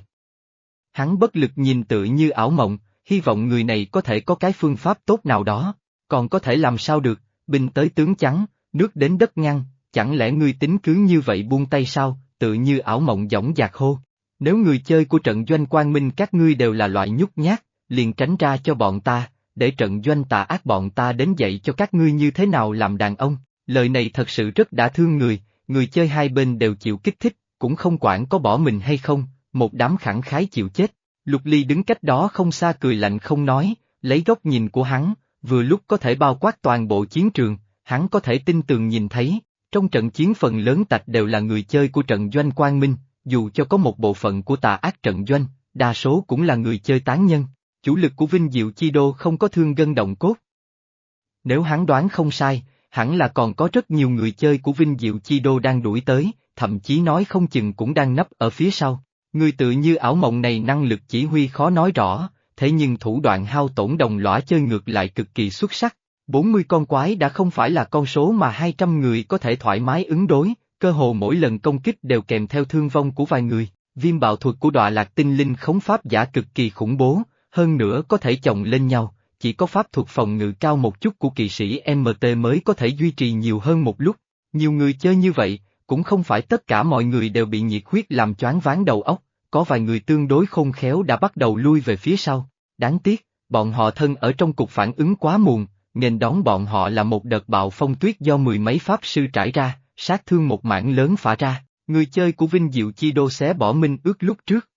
Hắn bất lực nhìn tự như ảo mộng, hy vọng người này có thể có cái phương pháp tốt nào đó, còn có thể làm sao được, binh tới tướng trắng, nước đến đất ngăn, chẳng lẽ ngươi tính cứ như vậy buông tay sao, tự như ảo mộng dõng dạc hô. Nếu người chơi của trận doanh quang minh các ngươi đều là loại nhút nhát, liền tránh ra cho bọn ta, để trận doanh tà ác bọn ta đến dạy cho các ngươi như thế nào làm đàn ông. Lời này thật sự rất đã thương người, người chơi hai bên đều chịu kích thích, cũng không quản có bỏ mình hay không, một đám khẳng khái chịu chết. Lục Ly đứng cách đó không xa cười lạnh không nói, lấy góc nhìn của hắn, vừa lúc có thể bao quát toàn bộ chiến trường, hắn có thể tin tường nhìn thấy, trong trận chiến phần lớn tạch đều là người chơi của trận doanh Quang Minh, dù cho có một bộ phận của tà ác trận doanh, đa số cũng là người chơi tán nhân, chủ lực của Vinh Diệu Chi Đô không có thương gân động cốt. Nếu hắn đoán không sai, hẳn là còn có rất nhiều người chơi của Vinh Diệu Chi Đô đang đuổi tới, thậm chí nói không chừng cũng đang nấp ở phía sau. Người tự như ảo mộng này năng lực chỉ huy khó nói rõ, thế nhưng thủ đoạn hao tổn đồng lõa chơi ngược lại cực kỳ xuất sắc. 40 con quái đã không phải là con số mà 200 người có thể thoải mái ứng đối, cơ hồ mỗi lần công kích đều kèm theo thương vong của vài người. Viêm bạo thuật của đọa lạc tinh linh khống pháp giả cực kỳ khủng bố, hơn nữa có thể chồng lên nhau, chỉ có pháp thuật phòng ngự cao một chút của kỵ sĩ MT mới có thể duy trì nhiều hơn một lúc. Nhiều người chơi như vậy, cũng không phải tất cả mọi người đều bị nhiệt huyết làm choáng váng đầu óc, có vài người tương đối khôn khéo đã bắt đầu lui về phía sau. Đáng tiếc, bọn họ thân ở trong cục phản ứng quá muộn, nên đón bọn họ là một đợt bạo phong tuyết do mười mấy pháp sư trải ra, sát thương một mảng lớn phả ra, người chơi của Vinh Diệu Chi Đô xé bỏ Minh ước lúc trước.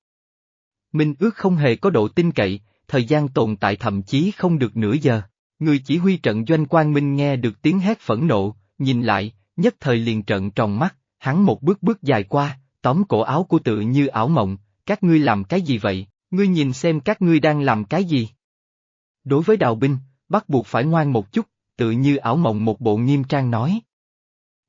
Minh ước không hề có độ tin cậy, thời gian tồn tại thậm chí không được nửa giờ. Người chỉ huy trận doanh quang minh nghe được tiếng hét phẫn nộ, nhìn lại, nhất thời liền trận tròn mắt, hắn một bước bước dài qua, tóm cổ áo của tự như ảo mộng, các ngươi làm cái gì vậy, ngươi nhìn xem các ngươi đang làm cái gì. Đối với đào binh, bắt buộc phải ngoan một chút, tự như ảo mộng một bộ nghiêm trang nói.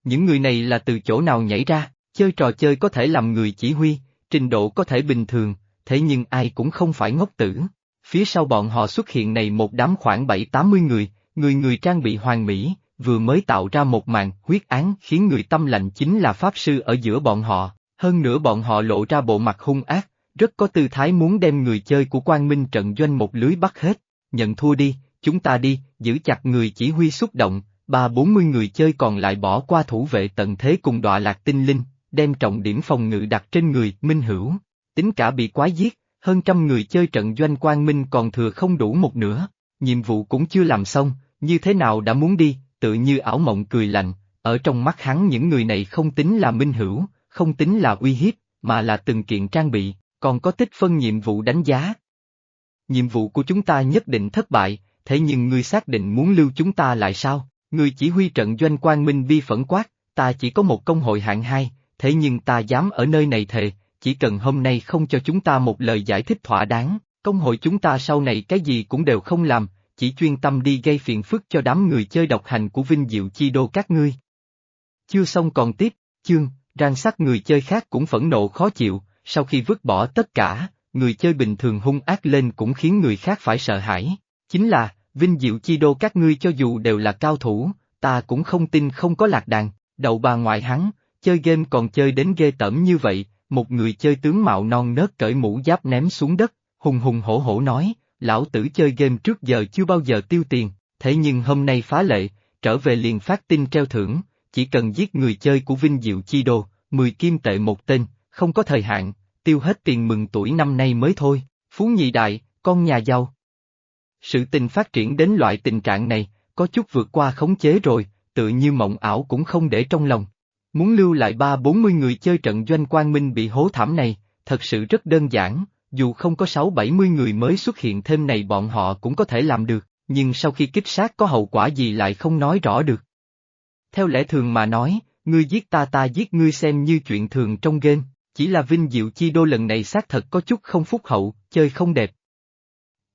Những người này là từ chỗ nào nhảy ra, chơi trò chơi có thể làm người chỉ huy, trình độ có thể bình thường, thế nhưng ai cũng không phải ngốc tử. Phía sau bọn họ xuất hiện này một đám khoảng 7-80 người, người người trang bị hoàn mỹ, vừa mới tạo ra một màn huyết án khiến người tâm lạnh chính là Pháp Sư ở giữa bọn họ, hơn nữa bọn họ lộ ra bộ mặt hung ác, rất có tư thái muốn đem người chơi của Quang Minh trận doanh một lưới bắt hết, nhận thua đi, chúng ta đi, giữ chặt người chỉ huy xúc động, ba bốn mươi người chơi còn lại bỏ qua thủ vệ tận thế cùng đọa lạc tinh linh, đem trọng điểm phòng ngự đặt trên người Minh Hữu, tính cả bị quái giết, hơn trăm người chơi trận doanh Quang Minh còn thừa không đủ một nửa, nhiệm vụ cũng chưa làm xong, như thế nào đã muốn đi, tự như ảo mộng cười lạnh, ở trong mắt hắn những người này không tính là Minh Hữu, không tính là uy hiếp, mà là từng kiện trang bị, còn có tích phân nhiệm vụ đánh giá. Nhiệm vụ của chúng ta nhất định thất bại, thế nhưng ngươi xác định muốn lưu chúng ta lại sao? Người chỉ huy trận doanh quang minh bi phẫn quát, ta chỉ có một công hội hạng hai, thế nhưng ta dám ở nơi này thề, chỉ cần hôm nay không cho chúng ta một lời giải thích thỏa đáng, công hội chúng ta sau này cái gì cũng đều không làm, chỉ chuyên tâm đi gây phiền phức cho đám người chơi độc hành của Vinh Diệu Chi Đô các ngươi. Chưa xong còn tiếp, chương, rang sát người chơi khác cũng phẫn nộ khó chịu, sau khi vứt bỏ tất cả, người chơi bình thường hung ác lên cũng khiến người khác phải sợ hãi. Chính là, Vinh Diệu Chi Đô các ngươi cho dù đều là cao thủ, ta cũng không tin không có lạc đàn, đậu bà ngoại hắn, chơi game còn chơi đến ghê tởm như vậy, một người chơi tướng mạo non nớt cởi mũ giáp ném xuống đất, hùng hùng hổ hổ nói, lão tử chơi game trước giờ chưa bao giờ tiêu tiền, thế nhưng hôm nay phá lệ, trở về liền phát tin treo thưởng, chỉ cần giết người chơi của Vinh Diệu Chi Đô, 10 kim tệ một tên, không có thời hạn, tiêu hết tiền mừng tuổi năm nay mới thôi, phú nhị đại, con nhà giàu. Sự tình phát triển đến loại tình trạng này, có chút vượt qua khống chế rồi, tự như mộng ảo cũng không để trong lòng. Muốn lưu lại ba bốn mươi người chơi trận doanh quang minh bị hố thảm này, thật sự rất đơn giản, dù không có sáu bảy mươi người mới xuất hiện thêm này bọn họ cũng có thể làm được, nhưng sau khi kích sát có hậu quả gì lại không nói rõ được. Theo lẽ thường mà nói, ngươi giết ta ta giết ngươi xem như chuyện thường trong game, chỉ là Vinh Diệu Chi Đô lần này xác thật có chút không phúc hậu, chơi không đẹp.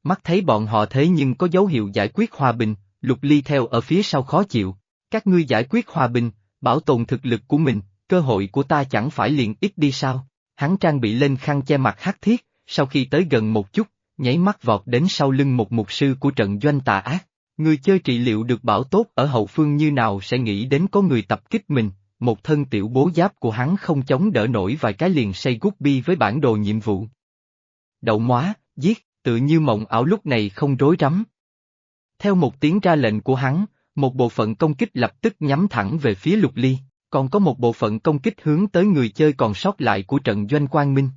Mắt thấy bọn họ thế nhưng có dấu hiệu giải quyết hòa bình, lục ly theo ở phía sau khó chịu, các ngươi giải quyết hòa bình, bảo tồn thực lực của mình, cơ hội của ta chẳng phải liền ít đi sao, hắn trang bị lên khăn che mặt hắc thiết, sau khi tới gần một chút, nháy mắt vọt đến sau lưng một mục sư của trận doanh tà ác. Người chơi trị liệu được bảo tốt ở hậu phương như nào sẽ nghĩ đến có người tập kích mình, một thân tiểu bố giáp của hắn không chống đỡ nổi vài cái liền say gút bi với bản đồ nhiệm vụ. Đậu móa, giết, tự như mộng ảo lúc này không rối rắm. Theo một tiếng ra lệnh của hắn, một bộ phận công kích lập tức nhắm thẳng về phía lục ly, còn có một bộ phận công kích hướng tới người chơi còn sót lại của trận doanh quang minh.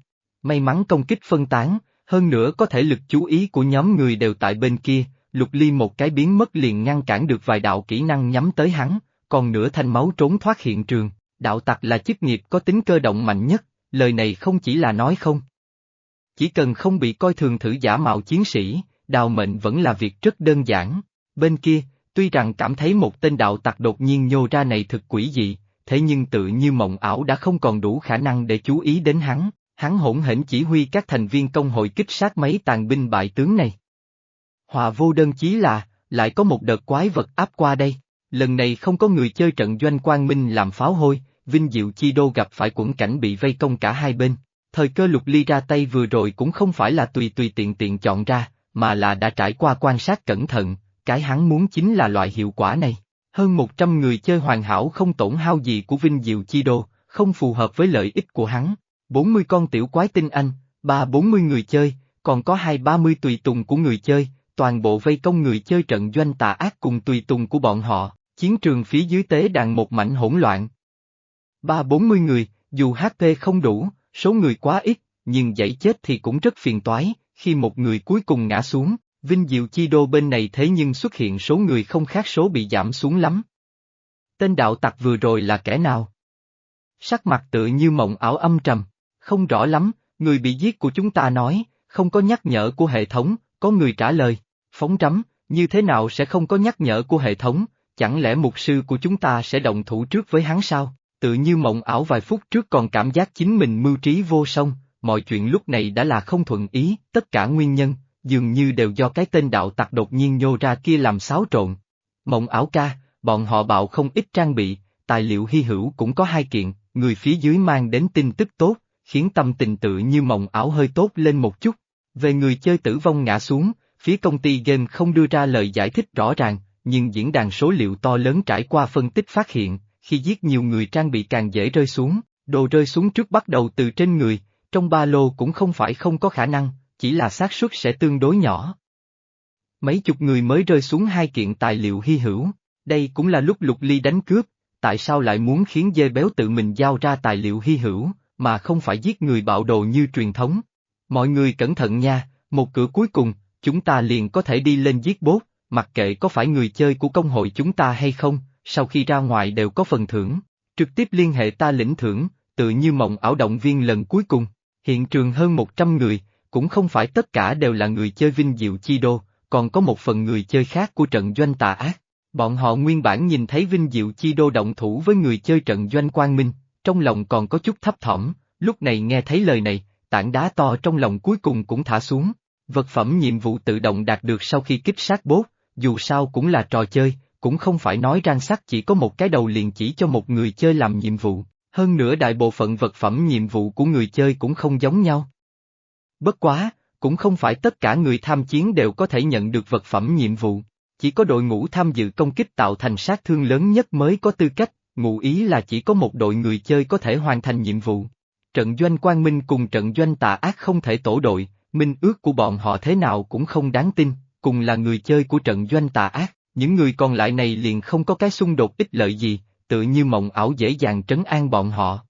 May mắn công kích phân tán, hơn nữa có thể lực chú ý của nhóm người đều tại bên kia, lục ly một cái biến mất liền ngăn cản được vài đạo kỹ năng nhắm tới hắn, còn nửa thanh máu trốn thoát hiện trường, đạo tặc là chức nghiệp có tính cơ động mạnh nhất, lời này không chỉ là nói không. Chỉ cần không bị coi thường thử giả mạo chiến sĩ, đào mệnh vẫn là việc rất đơn giản. Bên kia, tuy rằng cảm thấy một tên đạo tặc đột nhiên nhô ra này thực quỷ dị, thế nhưng tự như mộng ảo đã không còn đủ khả năng để chú ý đến hắn, hắn hỗn hển chỉ huy các thành viên công hội kích sát mấy tàn binh bại tướng này. Hòa vô đơn chí là, lại có một đợt quái vật áp qua đây. Lần này không có người chơi trận doanh quang minh làm pháo hôi, Vinh Diệu Chi Đô gặp phải quẫn cảnh bị vây công cả hai bên. Thời cơ lục ly ra tay vừa rồi cũng không phải là tùy tùy tiện tiện chọn ra, mà là đã trải qua quan sát cẩn thận, cái hắn muốn chính là loại hiệu quả này. Hơn 100 người chơi hoàn hảo không tổn hao gì của Vinh Diệu Chi Đô, không phù hợp với lợi ích của hắn. 40 con tiểu quái tinh anh, ba 40 người chơi, còn có hai 30 tùy tùng của người chơi, toàn bộ vây công người chơi trận doanh tà ác cùng tùy tùng của bọn họ, chiến trường phía dưới tế đàn một mảnh hỗn loạn. Ba bốn mươi người, dù HP không đủ, số người quá ít, nhưng dãy chết thì cũng rất phiền toái, khi một người cuối cùng ngã xuống, Vinh Diệu Chi Đô bên này thế nhưng xuất hiện số người không khác số bị giảm xuống lắm. Tên đạo tặc vừa rồi là kẻ nào? Sắc mặt tự như mộng ảo âm trầm, không rõ lắm, người bị giết của chúng ta nói, không có nhắc nhở của hệ thống, có người trả lời, phóng trắm, như thế nào sẽ không có nhắc nhở của hệ thống, chẳng lẽ mục sư của chúng ta sẽ động thủ trước với hắn sao? Tự như mộng ảo vài phút trước còn cảm giác chính mình mưu trí vô song, mọi chuyện lúc này đã là không thuận ý, tất cả nguyên nhân, dường như đều do cái tên đạo tặc đột nhiên nhô ra kia làm xáo trộn. Mộng ảo ca, bọn họ bạo không ít trang bị, tài liệu hy hữu cũng có hai kiện, người phía dưới mang đến tin tức tốt, khiến tâm tình tự như mộng ảo hơi tốt lên một chút. Về người chơi tử vong ngã xuống, phía công ty game không đưa ra lời giải thích rõ ràng, nhưng diễn đàn số liệu to lớn trải qua phân tích phát hiện, khi giết nhiều người trang bị càng dễ rơi xuống, đồ rơi xuống trước bắt đầu từ trên người, trong ba lô cũng không phải không có khả năng, chỉ là xác suất sẽ tương đối nhỏ. Mấy chục người mới rơi xuống hai kiện tài liệu hy hữu, đây cũng là lúc lục ly đánh cướp, tại sao lại muốn khiến dê béo tự mình giao ra tài liệu hy hữu, mà không phải giết người bạo đồ như truyền thống. Mọi người cẩn thận nha, một cửa cuối cùng, chúng ta liền có thể đi lên giết bốt, mặc kệ có phải người chơi của công hội chúng ta hay không, sau khi ra ngoài đều có phần thưởng. Trực tiếp liên hệ ta lĩnh thưởng, tự như mộng ảo động viên lần cuối cùng. Hiện trường hơn 100 người, cũng không phải tất cả đều là người chơi vinh diệu chi đô, còn có một phần người chơi khác của trận doanh tà ác. Bọn họ nguyên bản nhìn thấy Vinh Diệu Chi Đô động thủ với người chơi trận doanh Quang Minh, trong lòng còn có chút thấp thỏm, lúc này nghe thấy lời này, tảng đá to trong lòng cuối cùng cũng thả xuống. Vật phẩm nhiệm vụ tự động đạt được sau khi kích sát bốt, dù sao cũng là trò chơi, cũng không phải nói rang sắc chỉ có một cái đầu liền chỉ cho một người chơi làm nhiệm vụ, hơn nữa đại bộ phận vật phẩm nhiệm vụ của người chơi cũng không giống nhau. Bất quá, cũng không phải tất cả người tham chiến đều có thể nhận được vật phẩm nhiệm vụ. Chỉ có đội ngũ tham dự công kích tạo thành sát thương lớn nhất mới có tư cách, ngụ ý là chỉ có một đội người chơi có thể hoàn thành nhiệm vụ. Trận doanh quang minh cùng trận doanh tà ác không thể tổ đội, minh ước của bọn họ thế nào cũng không đáng tin, cùng là người chơi của trận doanh tà ác, những người còn lại này liền không có cái xung đột ích lợi gì, tự như mộng ảo dễ dàng trấn an bọn họ.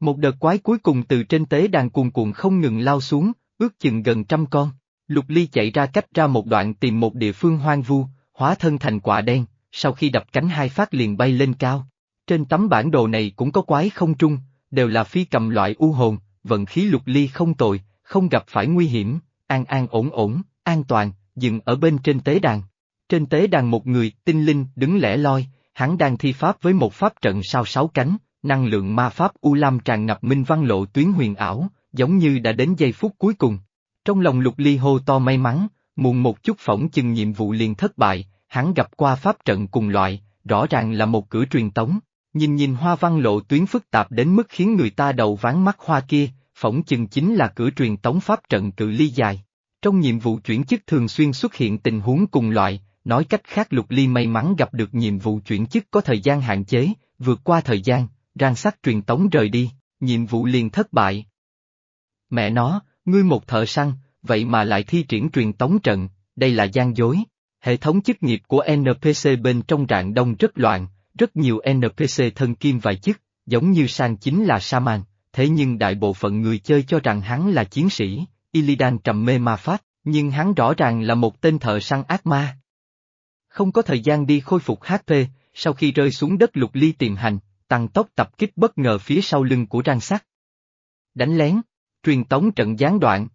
Một đợt quái cuối cùng từ trên tế đàn cuồn cuộn không ngừng lao xuống, ước chừng gần trăm con. Lục Ly chạy ra cách ra một đoạn tìm một địa phương hoang vu, hóa thân thành quả đen, sau khi đập cánh hai phát liền bay lên cao. Trên tấm bản đồ này cũng có quái không trung, đều là phi cầm loại u hồn, vận khí Lục Ly không tồi, không gặp phải nguy hiểm, an an ổn ổn, an toàn, dừng ở bên trên tế đàn. Trên tế đàn một người, tinh linh, đứng lẻ loi, hắn đang thi pháp với một pháp trận sao sáu cánh, năng lượng ma pháp U Lam tràn ngập minh văn lộ tuyến huyền ảo, giống như đã đến giây phút cuối cùng. Trong lòng lục ly hô to may mắn, muộn một chút phỏng chừng nhiệm vụ liền thất bại, hắn gặp qua pháp trận cùng loại, rõ ràng là một cửa truyền tống. Nhìn nhìn hoa văn lộ tuyến phức tạp đến mức khiến người ta đầu ván mắt hoa kia, phỏng chừng chính là cửa truyền tống pháp trận cự ly dài. Trong nhiệm vụ chuyển chức thường xuyên xuất hiện tình huống cùng loại, nói cách khác lục ly may mắn gặp được nhiệm vụ chuyển chức có thời gian hạn chế, vượt qua thời gian, rang sắt truyền tống rời đi, nhiệm vụ liền thất bại. Mẹ nó, ngươi một thợ săn, vậy mà lại thi triển truyền tống trận, đây là gian dối. Hệ thống chức nghiệp của NPC bên trong rạng đông rất loạn, rất nhiều NPC thân kim vài chức, giống như sang chính là Saman, thế nhưng đại bộ phận người chơi cho rằng hắn là chiến sĩ, Illidan trầm mê ma pháp, nhưng hắn rõ ràng là một tên thợ săn ác ma. Không có thời gian đi khôi phục HP, sau khi rơi xuống đất lục ly tìm hành, tăng tốc tập kích bất ngờ phía sau lưng của Trang sắt. Đánh lén, truyền tống trận gián đoạn.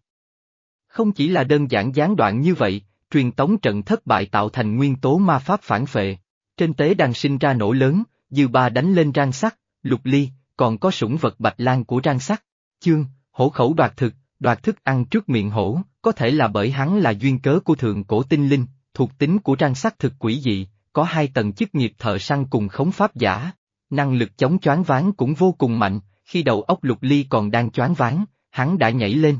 Không chỉ là đơn giản gián đoạn như vậy, truyền tống trận thất bại tạo thành nguyên tố ma pháp phản phệ. Trên tế đang sinh ra nổ lớn, dư ba đánh lên Trang sắt, lục ly, còn có sủng vật bạch lan của Trang sắt. Chương, hổ khẩu đoạt thực, đoạt thức ăn trước miệng hổ, có thể là bởi hắn là duyên cớ của thượng cổ tinh linh, thuộc tính của Trang sắt thực quỷ dị, có hai tầng chức nghiệp thợ săn cùng khống pháp giả. Năng lực chống choáng ván cũng vô cùng mạnh, khi đầu óc lục ly còn đang choáng ván, hắn đã nhảy lên.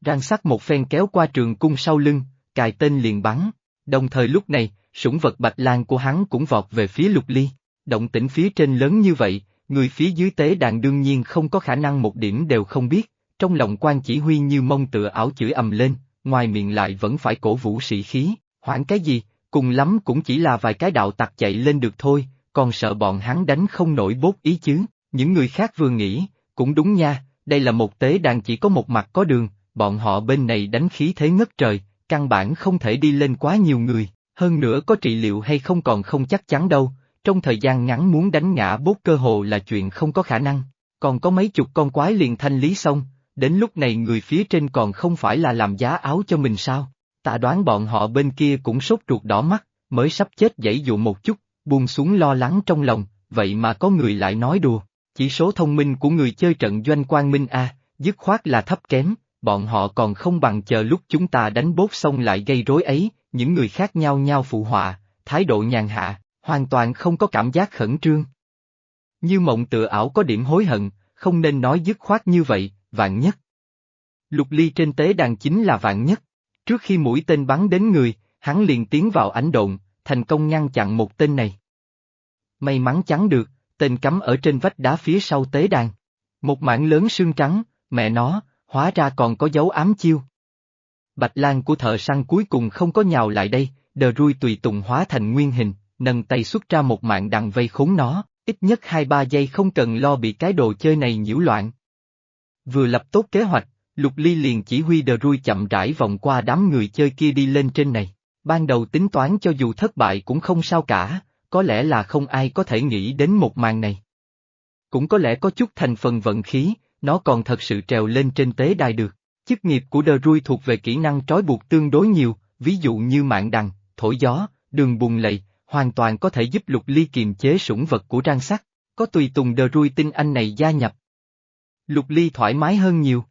Rang sắc một phen kéo qua trường cung sau lưng, cài tên liền bắn, đồng thời lúc này, sủng vật bạch lan của hắn cũng vọt về phía lục ly. Động tĩnh phía trên lớn như vậy, người phía dưới tế đàn đương nhiên không có khả năng một điểm đều không biết, trong lòng quan chỉ huy như mông tựa ảo chửi ầm lên, ngoài miệng lại vẫn phải cổ vũ sĩ khí, hoảng cái gì, cùng lắm cũng chỉ là vài cái đạo tặc chạy lên được thôi, còn sợ bọn hắn đánh không nổi bốt ý chứ, những người khác vừa nghĩ, cũng đúng nha, đây là một tế đàn chỉ có một mặt có đường, bọn họ bên này đánh khí thế ngất trời, căn bản không thể đi lên quá nhiều người, hơn nữa có trị liệu hay không còn không chắc chắn đâu, trong thời gian ngắn muốn đánh ngã bốt cơ hồ là chuyện không có khả năng, còn có mấy chục con quái liền thanh lý xong, đến lúc này người phía trên còn không phải là làm giá áo cho mình sao, ta đoán bọn họ bên kia cũng sốt ruột đỏ mắt, mới sắp chết dãy dụ một chút, buông xuống lo lắng trong lòng, vậy mà có người lại nói đùa, chỉ số thông minh của người chơi trận doanh quang minh A, dứt khoát là thấp kém, bọn họ còn không bằng chờ lúc chúng ta đánh bốt xong lại gây rối ấy, những người khác nhau nhau phụ họa, thái độ nhàn hạ, hoàn toàn không có cảm giác khẩn trương. Như mộng tựa ảo có điểm hối hận, không nên nói dứt khoát như vậy, vạn nhất. Lục ly trên tế đàn chính là vạn nhất. Trước khi mũi tên bắn đến người, hắn liền tiến vào ảnh độn, thành công ngăn chặn một tên này. May mắn chắn được, tên cắm ở trên vách đá phía sau tế đàn. Một mảng lớn xương trắng, mẹ nó, hóa ra còn có dấu ám chiêu. Bạch Lan của thợ săn cuối cùng không có nhào lại đây, đờ rui tùy tùng hóa thành nguyên hình, nâng tay xuất ra một mạng đằng vây khốn nó, ít nhất hai ba giây không cần lo bị cái đồ chơi này nhiễu loạn. Vừa lập tốt kế hoạch, Lục Ly liền chỉ huy đờ rui chậm rãi vòng qua đám người chơi kia đi lên trên này. Ban đầu tính toán cho dù thất bại cũng không sao cả, có lẽ là không ai có thể nghĩ đến một màn này. Cũng có lẽ có chút thành phần vận khí, nó còn thật sự trèo lên trên tế đài được. Chức nghiệp của đờ rui thuộc về kỹ năng trói buộc tương đối nhiều, ví dụ như mạng đằng, thổi gió, đường bùng lầy, hoàn toàn có thể giúp lục ly kiềm chế sủng vật của trang Sắc. có tùy tùng đờ rui tinh anh này gia nhập. Lục ly thoải mái hơn nhiều.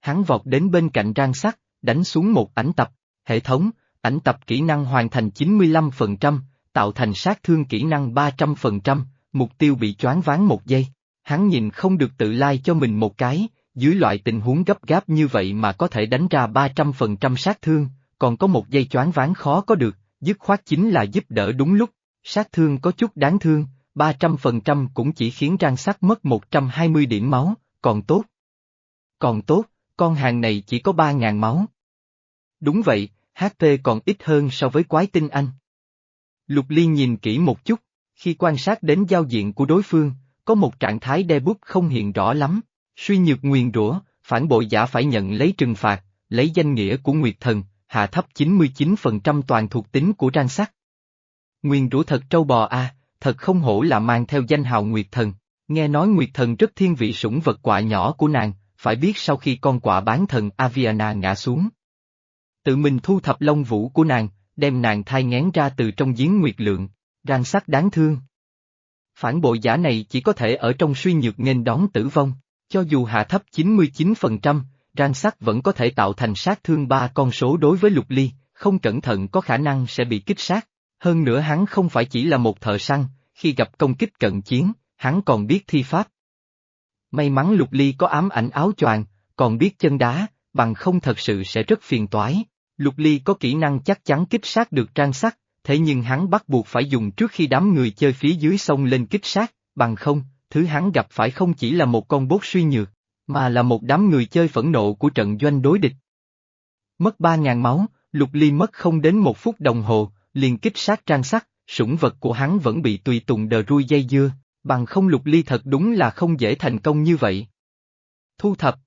Hắn vọt đến bên cạnh trang Sắc, đánh xuống một ảnh tập, hệ thống, ảnh tập kỹ năng hoàn thành 95%, tạo thành sát thương kỹ năng 300%, mục tiêu bị choáng ván một giây. Hắn nhìn không được tự lai like cho mình một cái, dưới loại tình huống gấp gáp như vậy mà có thể đánh ra 300% sát thương, còn có một giây choáng ván khó có được, dứt khoát chính là giúp đỡ đúng lúc, sát thương có chút đáng thương, 300% cũng chỉ khiến trang sắt mất 120 điểm máu, còn tốt. Còn tốt, con hàng này chỉ có 3.000 máu. Đúng vậy, HP còn ít hơn so với quái tinh anh. Lục Liên nhìn kỹ một chút, khi quan sát đến giao diện của đối phương, có một trạng thái đe bút không hiện rõ lắm, suy nhược nguyền rủa, phản bội giả phải nhận lấy trừng phạt, lấy danh nghĩa của Nguyệt Thần, hạ thấp 99% toàn thuộc tính của trang sắt. Nguyên rủa thật trâu bò a, thật không hổ là mang theo danh hào Nguyệt Thần, nghe nói Nguyệt Thần rất thiên vị sủng vật quạ nhỏ của nàng, phải biết sau khi con quạ bán thần Aviana ngã xuống. Tự mình thu thập lông vũ của nàng, đem nàng thai ngén ra từ trong giếng Nguyệt Lượng, rang sắc đáng thương. Phản bội giả này chỉ có thể ở trong suy nhược nghênh đón tử vong, cho dù hạ thấp 99%, Ran sắc vẫn có thể tạo thành sát thương ba con số đối với lục ly, không cẩn thận có khả năng sẽ bị kích sát. Hơn nữa hắn không phải chỉ là một thợ săn, khi gặp công kích cận chiến, hắn còn biết thi pháp. May mắn lục ly có ám ảnh áo choàng, còn biết chân đá, bằng không thật sự sẽ rất phiền toái. Lục ly có kỹ năng chắc chắn kích sát được trang sắt, thế nhưng hắn bắt buộc phải dùng trước khi đám người chơi phía dưới sông lên kích sát, bằng không, thứ hắn gặp phải không chỉ là một con bốt suy nhược, mà là một đám người chơi phẫn nộ của trận doanh đối địch. Mất ba ngàn máu, Lục Ly mất không đến một phút đồng hồ, liền kích sát trang sắt, sủng vật của hắn vẫn bị tùy tùng đờ ruôi dây dưa, bằng không Lục Ly thật đúng là không dễ thành công như vậy. Thu thập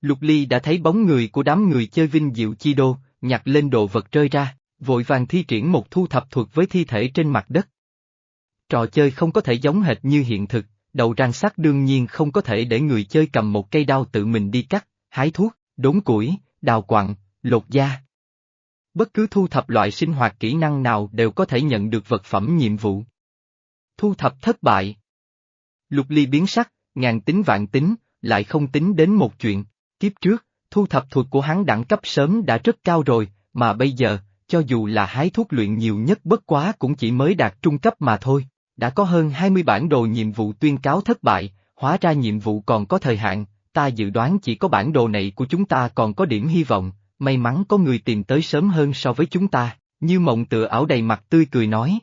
Lục Ly đã thấy bóng người của đám người chơi vinh diệu chi đô, nhặt lên đồ vật rơi ra, vội vàng thi triển một thu thập thuật với thi thể trên mặt đất. Trò chơi không có thể giống hệt như hiện thực, đầu rang sắt đương nhiên không có thể để người chơi cầm một cây đao tự mình đi cắt, hái thuốc, đốn củi, đào quặng, lột da. Bất cứ thu thập loại sinh hoạt kỹ năng nào đều có thể nhận được vật phẩm nhiệm vụ. Thu thập thất bại. Lục ly biến sắc, ngàn tính vạn tính, lại không tính đến một chuyện. Kiếp trước, thu thập thuật của hắn đẳng cấp sớm đã rất cao rồi, mà bây giờ, cho dù là hái thuốc luyện nhiều nhất bất quá cũng chỉ mới đạt trung cấp mà thôi đã có hơn 20 bản đồ nhiệm vụ tuyên cáo thất bại, hóa ra nhiệm vụ còn có thời hạn, ta dự đoán chỉ có bản đồ này của chúng ta còn có điểm hy vọng, may mắn có người tìm tới sớm hơn so với chúng ta, như mộng tựa ảo đầy mặt tươi cười nói.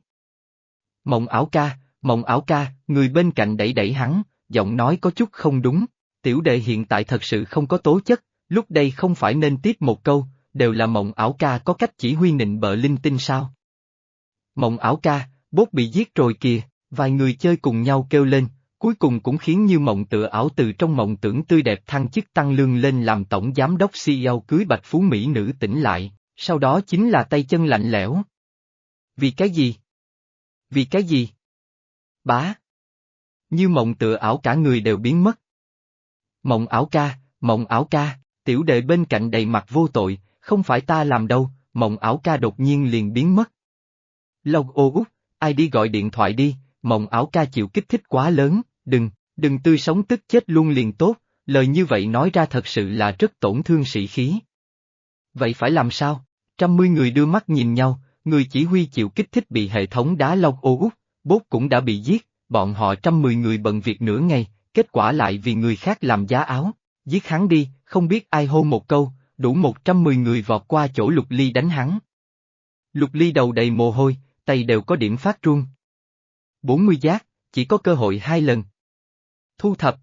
Mộng ảo ca, mộng ảo ca, người bên cạnh đẩy đẩy hắn, giọng nói có chút không đúng, tiểu đệ hiện tại thật sự không có tố chất, lúc đây không phải nên tiếp một câu, đều là mộng ảo ca có cách chỉ huy nịnh bợ linh tinh sao. Mộng ảo ca, Bốt bị giết rồi kìa, vài người chơi cùng nhau kêu lên, cuối cùng cũng khiến như mộng tựa ảo từ trong mộng tưởng tươi đẹp thăng chức tăng lương lên làm tổng giám đốc CEO cưới bạch phú Mỹ nữ tỉnh lại, sau đó chính là tay chân lạnh lẽo. Vì cái gì? Vì cái gì? Bá! Như mộng tựa ảo cả người đều biến mất. Mộng ảo ca, mộng ảo ca, tiểu đệ bên cạnh đầy mặt vô tội, không phải ta làm đâu, mộng ảo ca đột nhiên liền biến mất. Lộc ô út, ai đi gọi điện thoại đi, mộng ảo ca chịu kích thích quá lớn, đừng, đừng tươi sống tức chết luôn liền tốt, lời như vậy nói ra thật sự là rất tổn thương sĩ khí. Vậy phải làm sao? Trăm mươi người đưa mắt nhìn nhau, người chỉ huy chịu kích thích bị hệ thống đá lông ô út, bốt cũng đã bị giết, bọn họ trăm mười người bận việc nửa ngày, kết quả lại vì người khác làm giá áo. Giết hắn đi, không biết ai hô một câu, đủ một trăm mười người vọt qua chỗ lục ly đánh hắn. Lục ly đầu đầy mồ hôi, tay đều có điểm phát run. 40 giác, chỉ có cơ hội hai lần. Thu thập.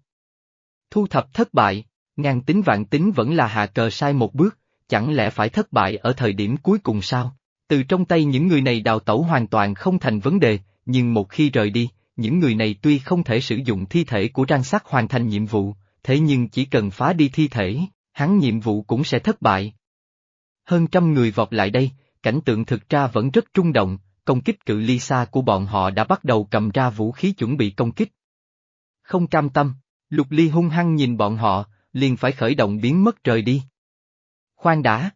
Thu thập thất bại, ngàn tính vạn tính vẫn là hạ cờ sai một bước, chẳng lẽ phải thất bại ở thời điểm cuối cùng sao? Từ trong tay những người này đào tẩu hoàn toàn không thành vấn đề, nhưng một khi rời đi, những người này tuy không thể sử dụng thi thể của trang sắc hoàn thành nhiệm vụ, thế nhưng chỉ cần phá đi thi thể, hắn nhiệm vụ cũng sẽ thất bại. Hơn trăm người vọt lại đây, cảnh tượng thực ra vẫn rất trung động, công kích cự ly xa của bọn họ đã bắt đầu cầm ra vũ khí chuẩn bị công kích. Không cam tâm, lục ly hung hăng nhìn bọn họ, liền phải khởi động biến mất rời đi. Khoan đã.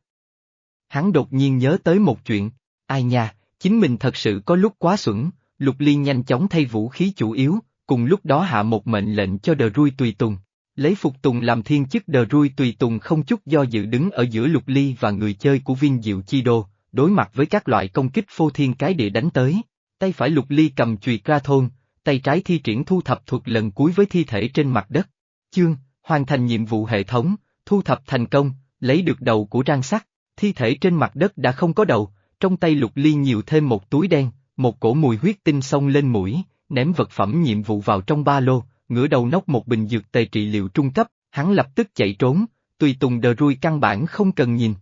Hắn đột nhiên nhớ tới một chuyện, ai nha, chính mình thật sự có lúc quá xuẩn, lục ly nhanh chóng thay vũ khí chủ yếu, cùng lúc đó hạ một mệnh lệnh cho đờ rui tùy tùng. Lấy phục tùng làm thiên chức đờ rui tùy tùng không chút do dự đứng ở giữa lục ly và người chơi của viên diệu chi đô, đối mặt với các loại công kích phô thiên cái địa đánh tới. Tay phải lục ly cầm chùy ra thôn, tay trái thi triển thu thập thuật lần cuối với thi thể trên mặt đất. Chương, hoàn thành nhiệm vụ hệ thống, thu thập thành công, lấy được đầu của trang sắt, thi thể trên mặt đất đã không có đầu, trong tay lục ly nhiều thêm một túi đen, một cổ mùi huyết tinh xông lên mũi, ném vật phẩm nhiệm vụ vào trong ba lô, ngửa đầu nốc một bình dược tề trị liệu trung cấp, hắn lập tức chạy trốn, tùy tùng đờ rui căn bản không cần nhìn.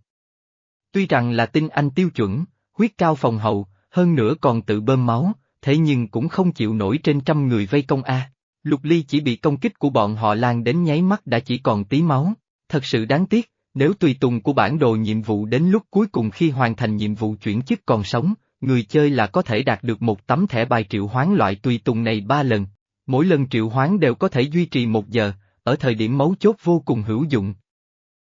Tuy rằng là tinh anh tiêu chuẩn, huyết cao phòng hậu, hơn nữa còn tự bơm máu, thế nhưng cũng không chịu nổi trên trăm người vây công A. Lục Ly chỉ bị công kích của bọn họ lan đến nháy mắt đã chỉ còn tí máu, thật sự đáng tiếc, nếu tùy tùng của bản đồ nhiệm vụ đến lúc cuối cùng khi hoàn thành nhiệm vụ chuyển chức còn sống, người chơi là có thể đạt được một tấm thẻ bài triệu hoán loại tùy tùng này ba lần. Mỗi lần triệu hoán đều có thể duy trì một giờ, ở thời điểm mấu chốt vô cùng hữu dụng.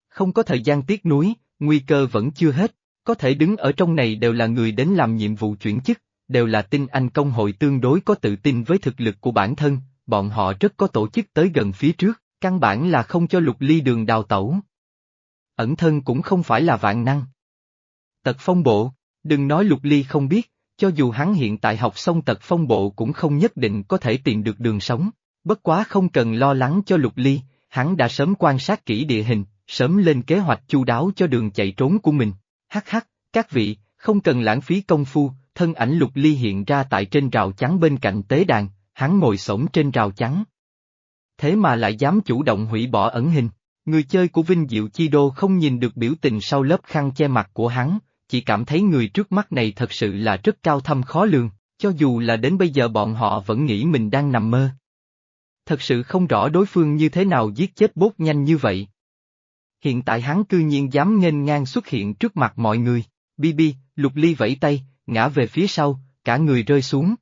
Không có thời gian tiếc nuối, nguy cơ vẫn chưa hết, có thể đứng ở trong này đều là người đến làm nhiệm vụ chuyển chức, đều là tinh anh công hội tương đối có tự tin với thực lực của bản thân, bọn họ rất có tổ chức tới gần phía trước, căn bản là không cho lục ly đường đào tẩu. Ẩn thân cũng không phải là vạn năng. Tật phong bộ, đừng nói lục ly không biết, cho dù hắn hiện tại học xong tật phong bộ cũng không nhất định có thể tìm được đường sống, bất quá không cần lo lắng cho lục ly, hắn đã sớm quan sát kỹ địa hình, sớm lên kế hoạch chu đáo cho đường chạy trốn của mình. Hắc hắc, các vị, không cần lãng phí công phu, thân ảnh lục ly hiện ra tại trên rào chắn bên cạnh tế đàn, hắn ngồi xổm trên rào chắn. Thế mà lại dám chủ động hủy bỏ ẩn hình, người chơi của Vinh Diệu Chi Đô không nhìn được biểu tình sau lớp khăn che mặt của hắn, chỉ cảm thấy người trước mắt này thật sự là rất cao thâm khó lường, cho dù là đến bây giờ bọn họ vẫn nghĩ mình đang nằm mơ. Thật sự không rõ đối phương như thế nào giết chết bốt nhanh như vậy. Hiện tại hắn cư nhiên dám nghênh ngang xuất hiện trước mặt mọi người, Bibi, lục ly vẫy tay, ngã về phía sau, cả người rơi xuống.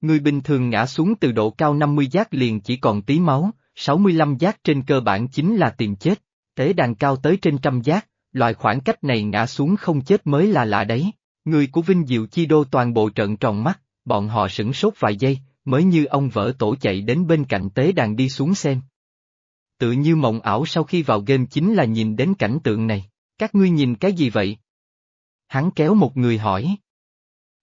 Người bình thường ngã xuống từ độ cao 50 giác liền chỉ còn tí máu, 65 giác trên cơ bản chính là tìm chết, tế đàn cao tới trên trăm giác, loại khoảng cách này ngã xuống không chết mới là lạ đấy. Người của Vinh Diệu Chi Đô toàn bộ trận tròn mắt, bọn họ sửng sốt vài giây, mới như ông vỡ tổ chạy đến bên cạnh tế đàn đi xuống xem. Tự như mộng ảo sau khi vào game chính là nhìn đến cảnh tượng này, các ngươi nhìn cái gì vậy? Hắn kéo một người hỏi.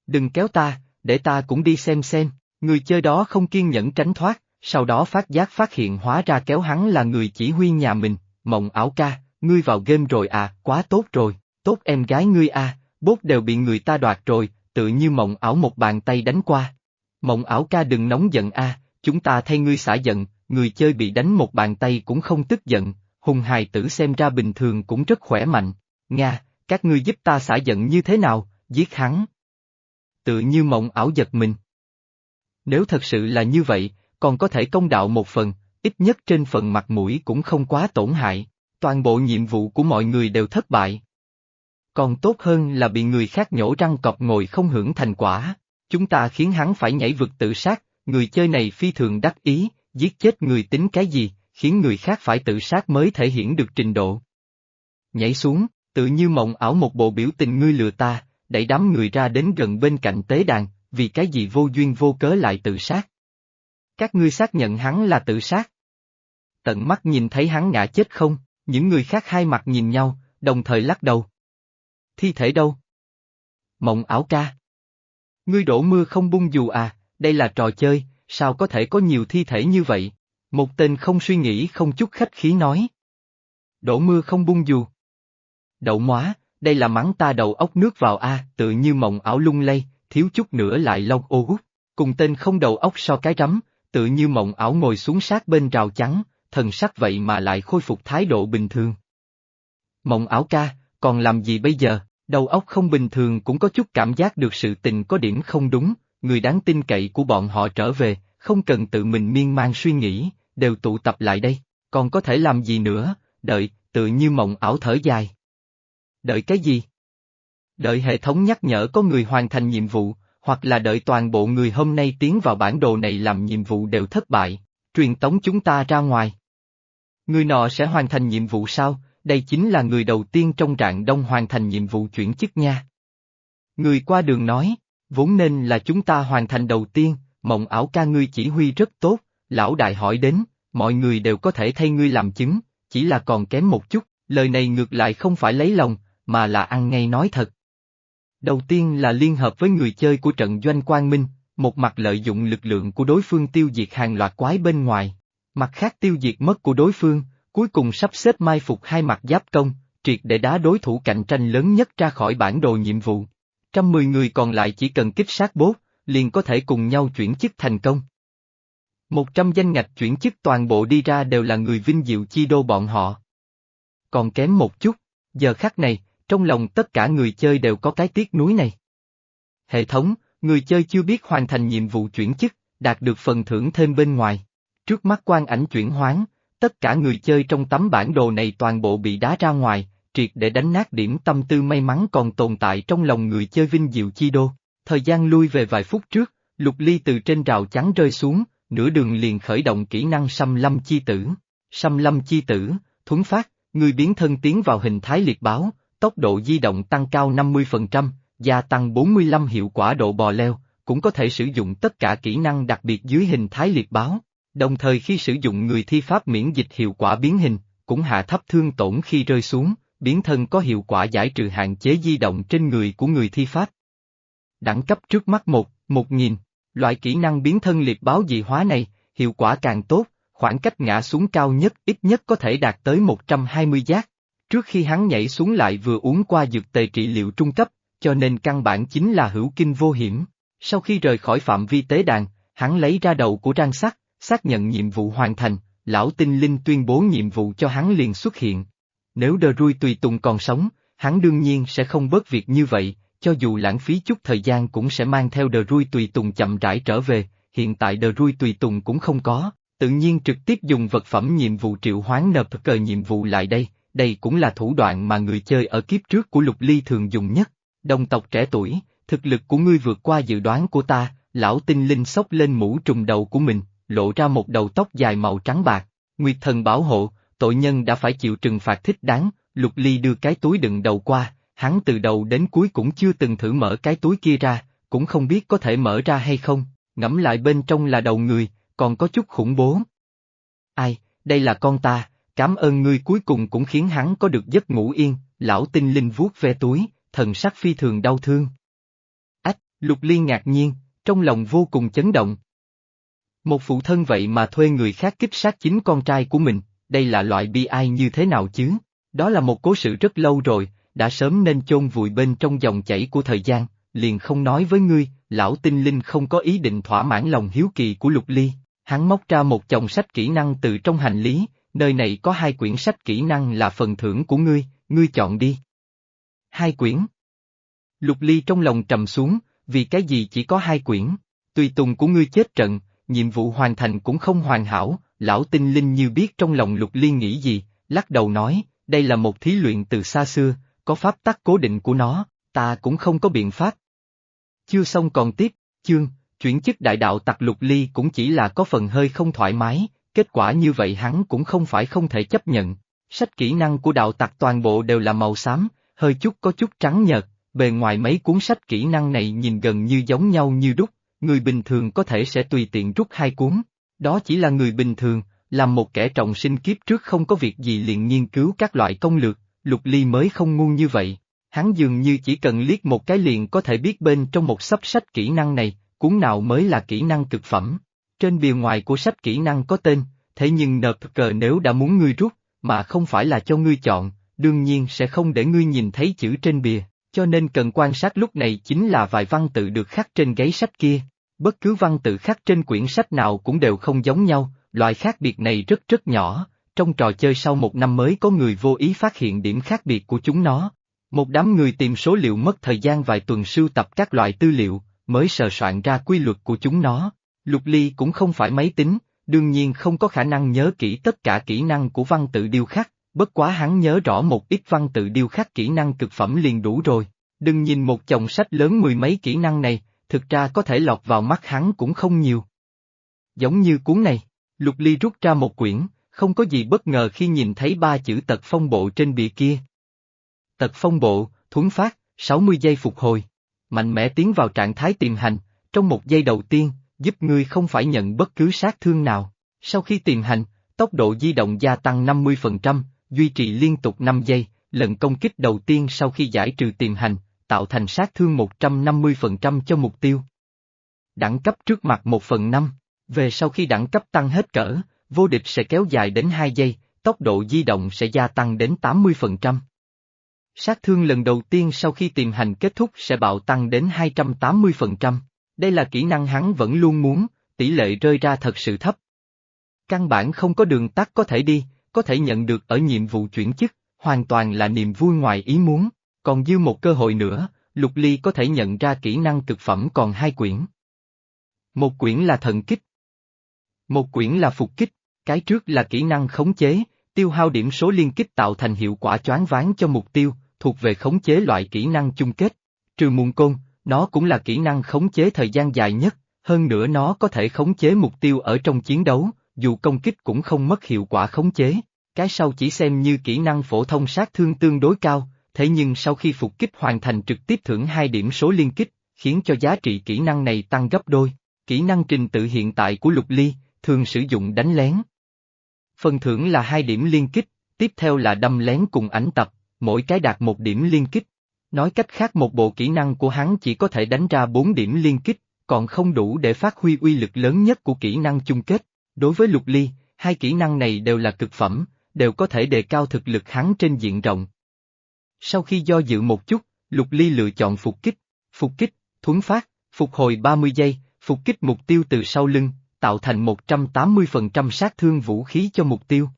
Đừng kéo ta, để ta cũng đi xem xem, người chơi đó không kiên nhẫn tránh thoát, sau đó phát giác phát hiện hóa ra kéo hắn là người chỉ huy nhà mình, mộng ảo ca, ngươi vào game rồi à, quá tốt rồi, tốt em gái ngươi à, bốt đều bị người ta đoạt rồi, tự như mộng ảo một bàn tay đánh qua. Mộng ảo ca đừng nóng giận a, chúng ta thay ngươi xả giận, người chơi bị đánh một bàn tay cũng không tức giận, hùng hài tử xem ra bình thường cũng rất khỏe mạnh. Nga, các ngươi giúp ta xả giận như thế nào, giết hắn. Tự như mộng ảo giật mình. Nếu thật sự là như vậy, còn có thể công đạo một phần, ít nhất trên phần mặt mũi cũng không quá tổn hại, toàn bộ nhiệm vụ của mọi người đều thất bại. Còn tốt hơn là bị người khác nhổ răng cọp ngồi không hưởng thành quả, chúng ta khiến hắn phải nhảy vực tự sát, người chơi này phi thường đắc ý, giết chết người tính cái gì, khiến người khác phải tự sát mới thể hiện được trình độ. Nhảy xuống, tự như mộng ảo một bộ biểu tình ngươi lừa ta, đẩy đám người ra đến gần bên cạnh tế đàn, vì cái gì vô duyên vô cớ lại tự sát. Các ngươi xác nhận hắn là tự sát. tận mắt nhìn thấy hắn ngã chết không? Những người khác hai mặt nhìn nhau, đồng thời lắc đầu. Thi thể đâu? Mộng ảo ca. Ngươi đổ mưa không bung dù à, đây là trò chơi, sao có thể có nhiều thi thể như vậy? Một tên không suy nghĩ không chút khách khí nói. Đổ mưa không bung dù. Đậu móa, đây là mắng ta đầu ốc nước vào a, tự như mộng ảo lung lay, thiếu chút nữa lại lông ô út. Cùng tên không đầu ốc so cái rắm, tự như mộng ảo ngồi xuống sát bên rào trắng, thần sắc vậy mà lại khôi phục thái độ bình thường. Mộng ảo ca, còn làm gì bây giờ, đầu óc không bình thường cũng có chút cảm giác được sự tình có điểm không đúng, người đáng tin cậy của bọn họ trở về, không cần tự mình miên man suy nghĩ, đều tụ tập lại đây, còn có thể làm gì nữa, đợi, tự như mộng ảo thở dài. Đợi cái gì? Đợi hệ thống nhắc nhở có người hoàn thành nhiệm vụ, hoặc là đợi toàn bộ người hôm nay tiến vào bản đồ này làm nhiệm vụ đều thất bại, truyền tống chúng ta ra ngoài. Người nọ sẽ hoàn thành nhiệm vụ sao, đây chính là người đầu tiên trong rạng đông hoàn thành nhiệm vụ chuyển chức nha. Người qua đường nói, vốn nên là chúng ta hoàn thành đầu tiên, mộng ảo ca ngươi chỉ huy rất tốt, lão đại hỏi đến, mọi người đều có thể thay ngươi làm chứng, chỉ là còn kém một chút, lời này ngược lại không phải lấy lòng, mà là ăn ngay nói thật. Đầu tiên là liên hợp với người chơi của trận doanh quang minh, một mặt lợi dụng lực lượng của đối phương tiêu diệt hàng loạt quái bên ngoài, mặt khác tiêu diệt mất của đối phương, cuối cùng sắp xếp mai phục hai mặt giáp công, triệt để đá đối thủ cạnh tranh lớn nhất ra khỏi bản đồ nhiệm vụ. Trăm mười người còn lại chỉ cần kích sát bốt, liền có thể cùng nhau chuyển chức thành công. Một trăm danh ngạch chuyển chức toàn bộ đi ra đều là người vinh diệu chi đô bọn họ. Còn kém một chút, giờ khắc này, trong lòng tất cả người chơi đều có cái tiếc núi này. Hệ thống, người chơi chưa biết hoàn thành nhiệm vụ chuyển chức, đạt được phần thưởng thêm bên ngoài. Trước mắt quan ảnh chuyển hoán, tất cả người chơi trong tấm bản đồ này toàn bộ bị đá ra ngoài, triệt để đánh nát điểm tâm tư may mắn còn tồn tại trong lòng người chơi vinh diệu chi đô. Thời gian lui về vài phút trước, lục ly từ trên rào trắng rơi xuống, nửa đường liền khởi động kỹ năng xăm lâm chi tử. Xăm lâm chi tử, thuấn phát, người biến thân tiến vào hình thái liệt báo, tốc độ di động tăng cao 50%, gia tăng 45 hiệu quả độ bò leo, cũng có thể sử dụng tất cả kỹ năng đặc biệt dưới hình thái liệt báo. Đồng thời khi sử dụng người thi pháp miễn dịch hiệu quả biến hình, cũng hạ thấp thương tổn khi rơi xuống, biến thân có hiệu quả giải trừ hạn chế di động trên người của người thi pháp. Đẳng cấp trước mắt một, một nghìn, loại kỹ năng biến thân liệt báo dị hóa này, hiệu quả càng tốt, khoảng cách ngã xuống cao nhất ít nhất có thể đạt tới 120 giác. Trước khi hắn nhảy xuống lại vừa uống qua dược tề trị liệu trung cấp, cho nên căn bản chính là hữu kinh vô hiểm. Sau khi rời khỏi phạm vi tế đàn, hắn lấy ra đầu của trang sắt, xác nhận nhiệm vụ hoàn thành, lão tinh linh tuyên bố nhiệm vụ cho hắn liền xuất hiện. Nếu đờ rui tùy tùng còn sống, hắn đương nhiên sẽ không bớt việc như vậy, cho dù lãng phí chút thời gian cũng sẽ mang theo đờ rui tùy tùng chậm rãi trở về, hiện tại đờ rui tùy tùng cũng không có, tự nhiên trực tiếp dùng vật phẩm nhiệm vụ triệu hoán nộp cờ nhiệm vụ lại đây, đây cũng là thủ đoạn mà người chơi ở kiếp trước của Lục Ly thường dùng nhất. Đồng tộc trẻ tuổi, thực lực của ngươi vượt qua dự đoán của ta, lão tinh linh sốc lên mũ trùng đầu của mình, lộ ra một đầu tóc dài màu trắng bạc. Nguyệt thần bảo hộ, tội nhân đã phải chịu trừng phạt thích đáng, Lục Ly đưa cái túi đựng đầu qua, hắn từ đầu đến cuối cũng chưa từng thử mở cái túi kia ra, cũng không biết có thể mở ra hay không, ngẫm lại bên trong là đầu người, còn có chút khủng bố. Ai, đây là con ta, cảm ơn ngươi cuối cùng cũng khiến hắn có được giấc ngủ yên, lão tinh linh vuốt ve túi, thần sắc phi thường đau thương. Ách, lục Ly ngạc nhiên, trong lòng vô cùng chấn động. Một phụ thân vậy mà thuê người khác kích sát chính con trai của mình, đây là loại bi ai như thế nào chứ? Đó là một cố sự rất lâu rồi, đã sớm nên chôn vùi bên trong dòng chảy của thời gian, liền không nói với ngươi, lão tinh linh không có ý định thỏa mãn lòng hiếu kỳ của lục ly, hắn móc ra một chồng sách kỹ năng từ trong hành lý, nơi này có hai quyển sách kỹ năng là phần thưởng của ngươi, ngươi chọn đi. Hai quyển. Lục ly trong lòng trầm xuống, vì cái gì chỉ có hai quyển, tùy tùng của ngươi chết trận, nhiệm vụ hoàn thành cũng không hoàn hảo, lão tinh linh như biết trong lòng lục ly nghĩ gì, lắc đầu nói, đây là một thí luyện từ xa xưa, có pháp tắc cố định của nó, ta cũng không có biện pháp. Chưa xong còn tiếp, chương, chuyển chức đại đạo tặc lục ly cũng chỉ là có phần hơi không thoải mái, kết quả như vậy hắn cũng không phải không thể chấp nhận. Sách kỹ năng của đạo tặc toàn bộ đều là màu xám, hơi chút có chút trắng nhợt, bề ngoài mấy cuốn sách kỹ năng này nhìn gần như giống nhau như đúc, người bình thường có thể sẽ tùy tiện rút hai cuốn. Đó chỉ là người bình thường, Làm một kẻ trọng sinh kiếp trước không có việc gì liền nghiên cứu các loại công lược, Lục Ly mới không ngu như vậy. Hắn dường như chỉ cần liếc một cái liền có thể biết bên trong một sắp sách kỹ năng này, cuốn nào mới là kỹ năng cực phẩm. Trên bìa ngoài của sách kỹ năng có tên, thế nhưng nợp cờ nếu đã muốn ngươi rút, mà không phải là cho ngươi chọn, đương nhiên sẽ không để ngươi nhìn thấy chữ trên bìa, cho nên cần quan sát lúc này chính là vài văn tự được khắc trên giấy sách kia. Bất cứ văn tự khác trên quyển sách nào cũng đều không giống nhau, loại khác biệt này rất rất nhỏ, trong trò chơi sau một năm mới có người vô ý phát hiện điểm khác biệt của chúng nó. Một đám người tìm số liệu mất thời gian vài tuần sưu tập các loại tư liệu, mới sờ soạn ra quy luật của chúng nó. Lục Ly cũng không phải máy tính, đương nhiên không có khả năng nhớ kỹ tất cả kỹ năng của văn tự điêu khắc, bất quá hắn nhớ rõ một ít văn tự điêu khắc kỹ năng cực phẩm liền đủ rồi. Đừng nhìn một chồng sách lớn mười mấy kỹ năng này, thực ra có thể lọt vào mắt hắn cũng không nhiều. Giống như cuốn này, Lục Ly rút ra một quyển, không có gì bất ngờ khi nhìn thấy ba chữ tật phong bộ trên bìa kia. Tật phong bộ, thuấn phát, 60 giây phục hồi. Mạnh mẽ tiến vào trạng thái tiềm hành, trong một giây đầu tiên, giúp ngươi không phải nhận bất cứ sát thương nào. Sau khi tiềm hành, tốc độ di động gia tăng 50%, duy trì liên tục 5 giây, lần công kích đầu tiên sau khi giải trừ tiềm hành, tạo thành sát thương 150% cho mục tiêu. Đẳng cấp trước mặt 1 phần 5, về sau khi đẳng cấp tăng hết cỡ, vô địch sẽ kéo dài đến 2 giây, tốc độ di động sẽ gia tăng đến 80%. Sát thương lần đầu tiên sau khi tiềm hành kết thúc sẽ bạo tăng đến 280%. Đây là kỹ năng hắn vẫn luôn muốn, tỷ lệ rơi ra thật sự thấp. Căn bản không có đường tắt có thể đi, có thể nhận được ở nhiệm vụ chuyển chức, hoàn toàn là niềm vui ngoài ý muốn, còn dư một cơ hội nữa, Lục Ly có thể nhận ra kỹ năng cực phẩm còn hai quyển. Một quyển là thần kích. Một quyển là phục kích, cái trước là kỹ năng khống chế, tiêu hao điểm số liên kích tạo thành hiệu quả choáng ván cho mục tiêu, thuộc về khống chế loại kỹ năng chung kết. Trừ muôn côn, nó cũng là kỹ năng khống chế thời gian dài nhất, hơn nữa nó có thể khống chế mục tiêu ở trong chiến đấu, dù công kích cũng không mất hiệu quả khống chế. Cái sau chỉ xem như kỹ năng phổ thông sát thương tương đối cao, thế nhưng sau khi phục kích hoàn thành trực tiếp thưởng hai điểm số liên kích, khiến cho giá trị kỹ năng này tăng gấp đôi. Kỹ năng trình tự hiện tại của Lục Ly, thường sử dụng đánh lén. Phần thưởng là hai điểm liên kích, tiếp theo là đâm lén cùng ảnh tập, mỗi cái đạt một điểm liên kích. Nói cách khác một bộ kỹ năng của hắn chỉ có thể đánh ra bốn điểm liên kích, còn không đủ để phát huy uy lực lớn nhất của kỹ năng chung kết. Đối với Lục Ly, hai kỹ năng này đều là cực phẩm, đều có thể đề cao thực lực hắn trên diện rộng. Sau khi do dự một chút, Lục Ly lựa chọn phục kích, phục kích, thuấn phát, phục hồi 30 giây, phục kích mục tiêu từ sau lưng, tạo thành 180% sát thương vũ khí cho mục tiêu.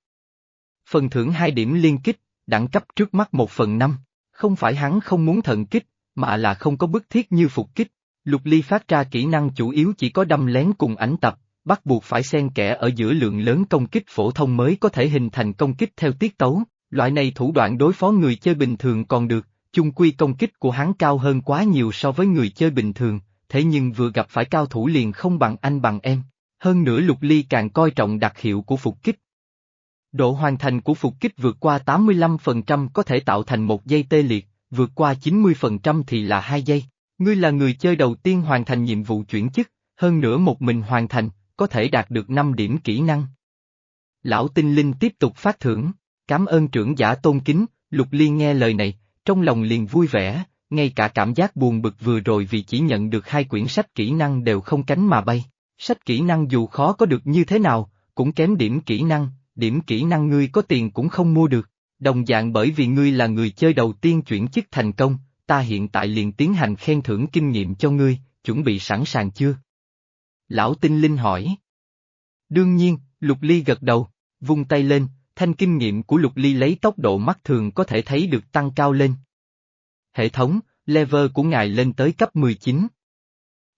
Phần thưởng 2 điểm liên kích, đẳng cấp trước mắt 1 phần 5, không phải hắn không muốn thần kích, mà là không có bức thiết như phục kích. Lục Ly phát ra kỹ năng chủ yếu chỉ có đâm lén cùng ảnh tập, bắt buộc phải xen kẽ ở giữa lượng lớn công kích phổ thông mới có thể hình thành công kích theo tiết tấu, loại này thủ đoạn đối phó người chơi bình thường còn được, chung quy công kích của hắn cao hơn quá nhiều so với người chơi bình thường, thế nhưng vừa gặp phải cao thủ liền không bằng anh bằng em, hơn nữa Lục Ly càng coi trọng đặc hiệu của phục kích. Độ hoàn thành của phục kích vượt qua 85% có thể tạo thành một giây tê liệt, vượt qua 90% thì là hai giây. Ngươi là người chơi đầu tiên hoàn thành nhiệm vụ chuyển chức, hơn nữa một mình hoàn thành, có thể đạt được 5 điểm kỹ năng. Lão tinh linh tiếp tục phát thưởng, cảm ơn trưởng giả tôn kính, Lục Liên nghe lời này, trong lòng liền vui vẻ, ngay cả cảm giác buồn bực vừa rồi vì chỉ nhận được hai quyển sách kỹ năng đều không cánh mà bay. Sách kỹ năng dù khó có được như thế nào, cũng kém điểm kỹ năng, điểm kỹ năng ngươi có tiền cũng không mua được. Đồng dạng bởi vì ngươi là người chơi đầu tiên chuyển chức thành công, ta hiện tại liền tiến hành khen thưởng kinh nghiệm cho ngươi, chuẩn bị sẵn sàng chưa? Lão tinh linh hỏi. Đương nhiên, Lục Ly gật đầu, vung tay lên, thanh kinh nghiệm của Lục Ly lấy tốc độ mắt thường có thể thấy được tăng cao lên. Hệ thống, level của ngài lên tới cấp 19.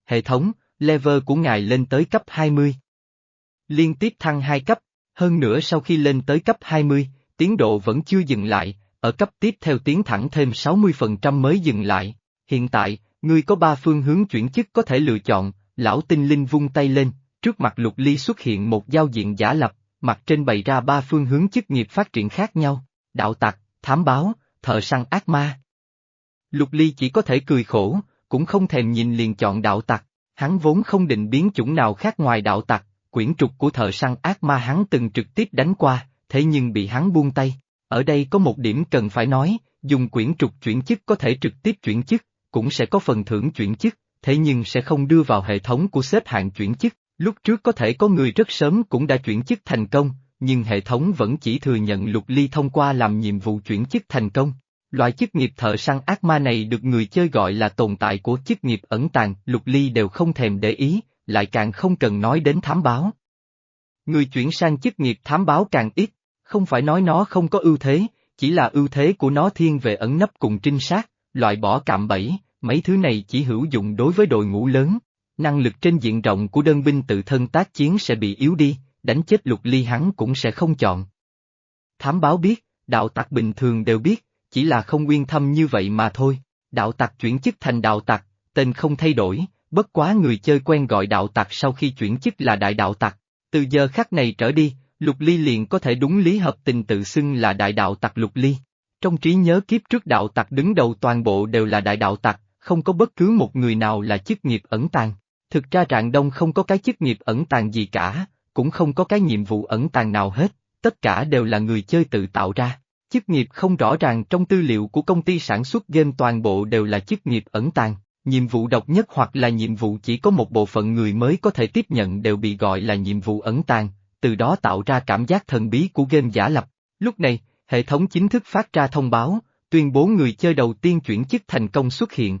Hệ thống, level của ngài lên tới cấp 20. Liên tiếp thăng 2 cấp, hơn nữa sau khi lên tới cấp 20, tiến độ vẫn chưa dừng lại, ở cấp tiếp theo tiến thẳng thêm 60% mới dừng lại. Hiện tại, ngươi có 3 phương hướng chuyển chức có thể lựa chọn, lão tinh linh vung tay lên, trước mặt lục ly xuất hiện một giao diện giả lập, mặt trên bày ra ba phương hướng chức nghiệp phát triển khác nhau, đạo tặc, thám báo, thợ săn ác ma. Lục ly chỉ có thể cười khổ, cũng không thèm nhìn liền chọn đạo tặc, hắn vốn không định biến chủng nào khác ngoài đạo tặc, quyển trục của thợ săn ác ma hắn từng trực tiếp đánh qua, thế nhưng bị hắn buông tay. Ở đây có một điểm cần phải nói, dùng quyển trục chuyển chức có thể trực tiếp chuyển chức, cũng sẽ có phần thưởng chuyển chức, thế nhưng sẽ không đưa vào hệ thống của xếp hạng chuyển chức. Lúc trước có thể có người rất sớm cũng đã chuyển chức thành công, nhưng hệ thống vẫn chỉ thừa nhận lục ly thông qua làm nhiệm vụ chuyển chức thành công. Loại chức nghiệp thợ săn ác ma này được người chơi gọi là tồn tại của chức nghiệp ẩn tàng, lục ly đều không thèm để ý, lại càng không cần nói đến thám báo. Người chuyển sang chức nghiệp thám báo càng ít, không phải nói nó không có ưu thế, chỉ là ưu thế của nó thiên về ẩn nấp cùng trinh sát, loại bỏ cạm bẫy, mấy thứ này chỉ hữu dụng đối với đội ngũ lớn. Năng lực trên diện rộng của đơn binh tự thân tác chiến sẽ bị yếu đi, đánh chết lục ly hắn cũng sẽ không chọn. Thám báo biết, đạo tặc bình thường đều biết, chỉ là không uyên thâm như vậy mà thôi. Đạo tặc chuyển chức thành đạo tặc, tên không thay đổi, bất quá người chơi quen gọi đạo tặc sau khi chuyển chức là đại đạo tặc. Từ giờ khắc này trở đi, Lục Ly liền có thể đúng lý hợp tình tự xưng là đại đạo tặc Lục Ly. Trong trí nhớ kiếp trước đạo tặc đứng đầu toàn bộ đều là đại đạo tặc, không có bất cứ một người nào là chức nghiệp ẩn tàng. Thực ra Trạng Đông không có cái chức nghiệp ẩn tàng gì cả, cũng không có cái nhiệm vụ ẩn tàng nào hết, tất cả đều là người chơi tự tạo ra. Chức nghiệp không rõ ràng trong tư liệu của công ty sản xuất game toàn bộ đều là chức nghiệp ẩn tàng, nhiệm vụ độc nhất hoặc là nhiệm vụ chỉ có một bộ phận người mới có thể tiếp nhận đều bị gọi là nhiệm vụ ẩn tàng, từ đó tạo ra cảm giác thần bí của game giả lập. Lúc này, hệ thống chính thức phát ra thông báo, tuyên bố người chơi đầu tiên chuyển chức thành công xuất hiện.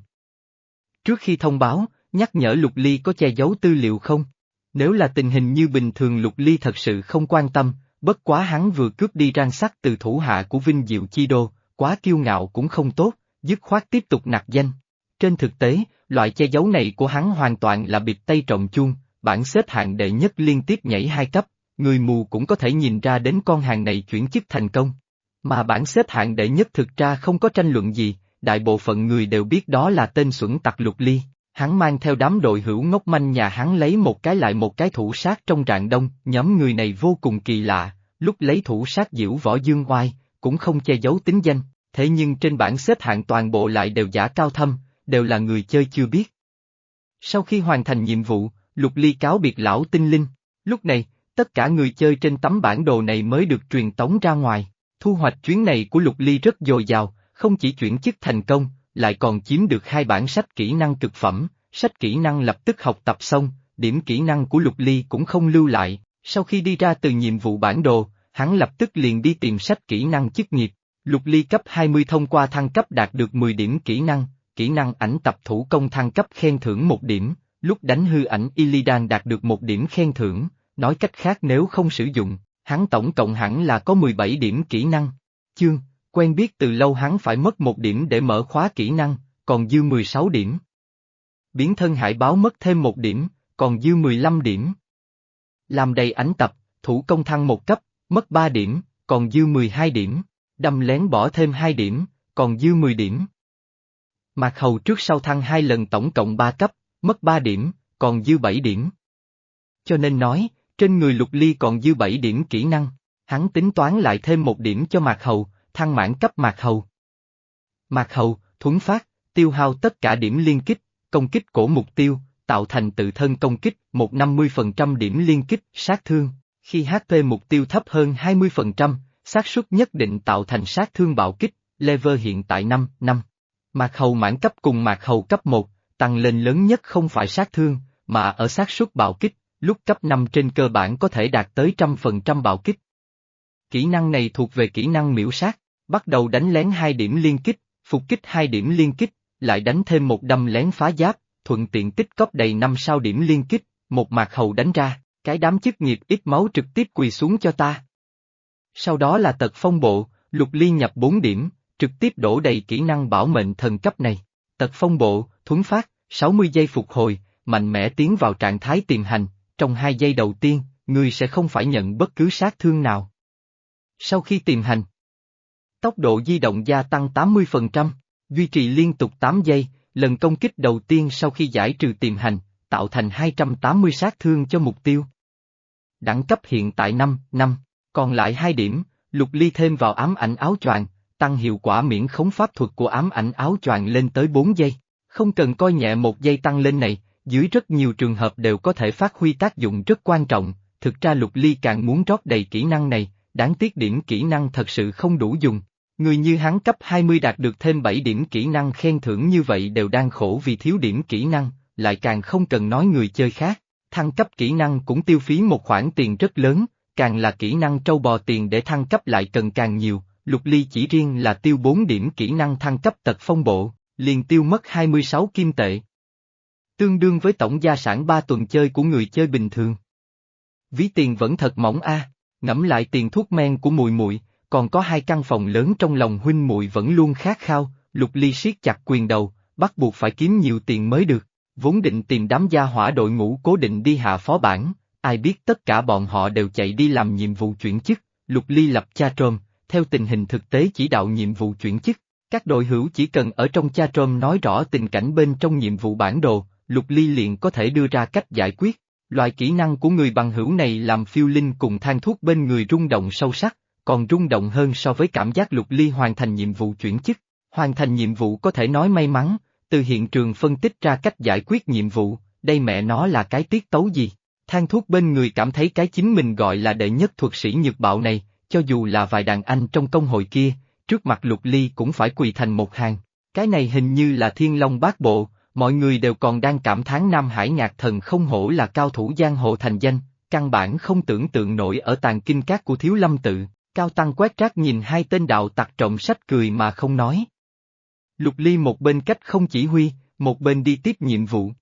Trước khi thông báo, nhắc nhở Lục Ly có che giấu tư liệu không? Nếu là tình hình như bình thường Lục Ly thật sự không quan tâm, bất quá hắn vừa cướp đi ran sắc từ thủ hạ của Vinh Diệu Chi Đô, quá kiêu ngạo cũng không tốt, dứt khoát tiếp tục nạt danh. Trên thực tế, loại che giấu này của hắn hoàn toàn là bịt tay trọng chuông, bản xếp hạng đệ nhất liên tiếp nhảy hai cấp, người mù cũng có thể nhìn ra đến con hàng này chuyển chức thành công. Mà bản xếp hạng đệ nhất thực ra không có tranh luận gì, đại bộ phận người đều biết đó là tên xuẩn tặc lục ly. Hắn mang theo đám đội hữu ngốc manh nhà hắn lấy một cái lại một cái thủ sát trong rạng đông, nhóm người này vô cùng kỳ lạ, lúc lấy thủ sát diễu võ dương oai, cũng không che giấu tính danh, thế nhưng trên bảng xếp hạng toàn bộ lại đều giả cao thâm, đều là người chơi chưa biết. Sau khi hoàn thành nhiệm vụ, Lục Ly cáo biệt lão tinh linh, lúc này, tất cả người chơi trên tấm bản đồ này mới được truyền tống ra ngoài, thu hoạch chuyến này của Lục Ly rất dồi dào, không chỉ chuyển chức thành công, lại còn chiếm được hai bản sách kỹ năng cực phẩm, sách kỹ năng lập tức học tập xong, điểm kỹ năng của Lục Ly cũng không lưu lại, sau khi đi ra từ nhiệm vụ bản đồ, hắn lập tức liền đi tìm sách kỹ năng chức nghiệp. Lục Ly cấp 20 thông qua thăng cấp đạt được 10 điểm kỹ năng, kỹ năng ảnh tập thủ công thăng cấp khen thưởng một điểm, lúc đánh hư ảnh Illidan đạt được một điểm khen thưởng, nói cách khác nếu không sử dụng, hắn tổng cộng hẳn là có 17 điểm kỹ năng. Chương, quen biết từ lâu hắn phải mất một điểm để mở khóa kỹ năng, còn dư 16 điểm. Biến thân hải báo mất thêm một điểm, còn dư 15 điểm. Làm đầy ảnh tập, thủ công thăng một cấp, mất 3 điểm, còn dư 12 điểm. Đâm lén bỏ thêm 2 điểm, còn dư 10 điểm. Mạc Hầu trước sau thăng hai lần tổng cộng 3 cấp, mất 3 điểm, còn dư 7 điểm. Cho nên nói, trên người Lục Ly còn dư 7 điểm kỹ năng, hắn tính toán lại thêm một điểm cho Mạc Hầu, thăng mãn cấp Mạc Hầu. Mạc Hầu, thuấn phát, tiêu hao tất cả điểm liên kích, công kích cổ mục tiêu, tạo thành tự thân công kích một 50% điểm liên kích, sát thương. Khi HP mục tiêu thấp hơn 20%, xác suất nhất định tạo thành sát thương bạo kích, level hiện tại 5, 5. Mạc hầu mãn cấp cùng mạc hầu cấp 1, tăng lên lớn nhất không phải sát thương, mà ở xác suất bạo kích, lúc cấp 5 trên cơ bản có thể đạt tới trăm phần trăm bạo kích. Kỹ năng này thuộc về kỹ năng miễu sát, bắt đầu đánh lén hai điểm liên kích, phục kích hai điểm liên kích, lại đánh thêm một đâm lén phá giáp, thuận tiện tích cóp đầy năm sao điểm liên kích, một mạc hầu đánh ra, cái đám chức nghiệp ít máu trực tiếp quỳ xuống cho ta. Sau đó là tật phong bộ, lục ly nhập 4 điểm, trực tiếp đổ đầy kỹ năng bảo mệnh thần cấp này. Tật phong bộ, thuấn phát, 60 giây phục hồi, mạnh mẽ tiến vào trạng thái tìm hành, trong hai giây đầu tiên, ngươi sẽ không phải nhận bất cứ sát thương nào. Sau khi tìm hành, tốc độ di động gia tăng 80%, duy trì liên tục 8 giây, lần công kích đầu tiên sau khi giải trừ tiềm hành, tạo thành 280 sát thương cho mục tiêu. Đẳng cấp hiện tại 5, 5, còn lại 2 điểm, lục ly thêm vào ám ảnh áo choàng, tăng hiệu quả miễn khống pháp thuật của ám ảnh áo choàng lên tới 4 giây. Không cần coi nhẹ một giây tăng lên này, dưới rất nhiều trường hợp đều có thể phát huy tác dụng rất quan trọng, thực ra Lục Ly càng muốn rót đầy kỹ năng này, đáng tiếc điểm kỹ năng thật sự không đủ dùng. Người như hắn cấp 20 đạt được thêm 7 điểm kỹ năng khen thưởng như vậy đều đang khổ vì thiếu điểm kỹ năng, lại càng không cần nói người chơi khác. Thăng cấp kỹ năng cũng tiêu phí một khoản tiền rất lớn, càng là kỹ năng trâu bò tiền để thăng cấp lại cần càng nhiều, Lục Ly chỉ riêng là tiêu 4 điểm kỹ năng thăng cấp tật phong bộ, liền tiêu mất 26 kim tệ. Tương đương với tổng gia sản 3 tuần chơi của người chơi bình thường. Ví tiền vẫn thật mỏng a, ngẫm lại tiền thuốc men của mùi mùi, còn có hai căn phòng lớn trong lòng huynh muội vẫn luôn khát khao, Lục Ly siết chặt quyền đầu, bắt buộc phải kiếm nhiều tiền mới được, vốn định tìm đám gia hỏa đội ngũ cố định đi hạ phó bản, ai biết tất cả bọn họ đều chạy đi làm nhiệm vụ chuyển chức, Lục Ly lập cha trôm, theo tình hình thực tế chỉ đạo nhiệm vụ chuyển chức. Các đội hữu chỉ cần ở trong cha trôm nói rõ tình cảnh bên trong nhiệm vụ bản đồ, Lục Ly liền có thể đưa ra cách giải quyết. Loại kỹ năng của người bằng hữu này làm phiêu linh cùng than thuốc bên người rung động sâu sắc, còn rung động hơn so với cảm giác Lục Ly hoàn thành nhiệm vụ chuyển chức. Hoàn thành nhiệm vụ có thể nói may mắn, từ hiện trường phân tích ra cách giải quyết nhiệm vụ, đây mẹ nó là cái tiết tấu gì. Thang thuốc bên người cảm thấy cái chính mình gọi là đệ nhất thuật sĩ nhược bạo này, cho dù là vài đàn anh trong công hội kia, trước mặt lục ly cũng phải quỳ thành một hàng. Cái này hình như là thiên long bát bộ, mọi người đều còn đang cảm thán Nam Hải nhạc Thần không hổ là cao thủ giang hồ thành danh, căn bản không tưởng tượng nổi ở tàn kinh cát của thiếu lâm tự, cao tăng quét rác nhìn hai tên đạo tặc trộm sách cười mà không nói. Lục ly một bên cách không chỉ huy, một bên đi tiếp nhiệm vụ.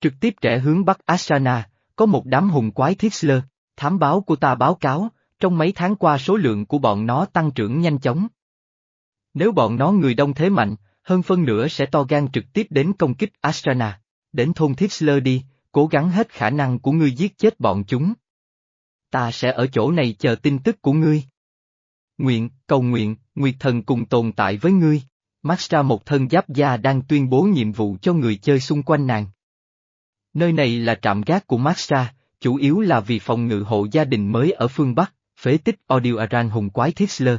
Trực tiếp trẻ hướng Bắc Asana, có một đám hùng quái thiết thám báo của ta báo cáo, trong mấy tháng qua số lượng của bọn nó tăng trưởng nhanh chóng. Nếu bọn nó người đông thế mạnh, hơn phân nửa sẽ to gan trực tiếp đến công kích Astrana. Đến thôn Thixler đi, cố gắng hết khả năng của ngươi giết chết bọn chúng. Ta sẽ ở chỗ này chờ tin tức của ngươi. Nguyện, cầu nguyện, Nguyệt Thần cùng tồn tại với ngươi. Maxra một thân giáp da đang tuyên bố nhiệm vụ cho người chơi xung quanh nàng. Nơi này là trạm gác của Maxra, chủ yếu là vì phòng ngự hộ gia đình mới ở phương Bắc, phế tích Audio Aran hùng quái Thixler.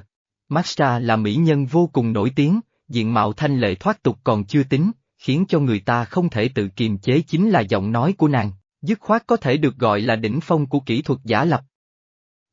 Maxra là mỹ nhân vô cùng nổi tiếng, diện mạo thanh lệ thoát tục còn chưa tính, khiến cho người ta không thể tự kiềm chế chính là giọng nói của nàng, dứt khoát có thể được gọi là đỉnh phong của kỹ thuật giả lập.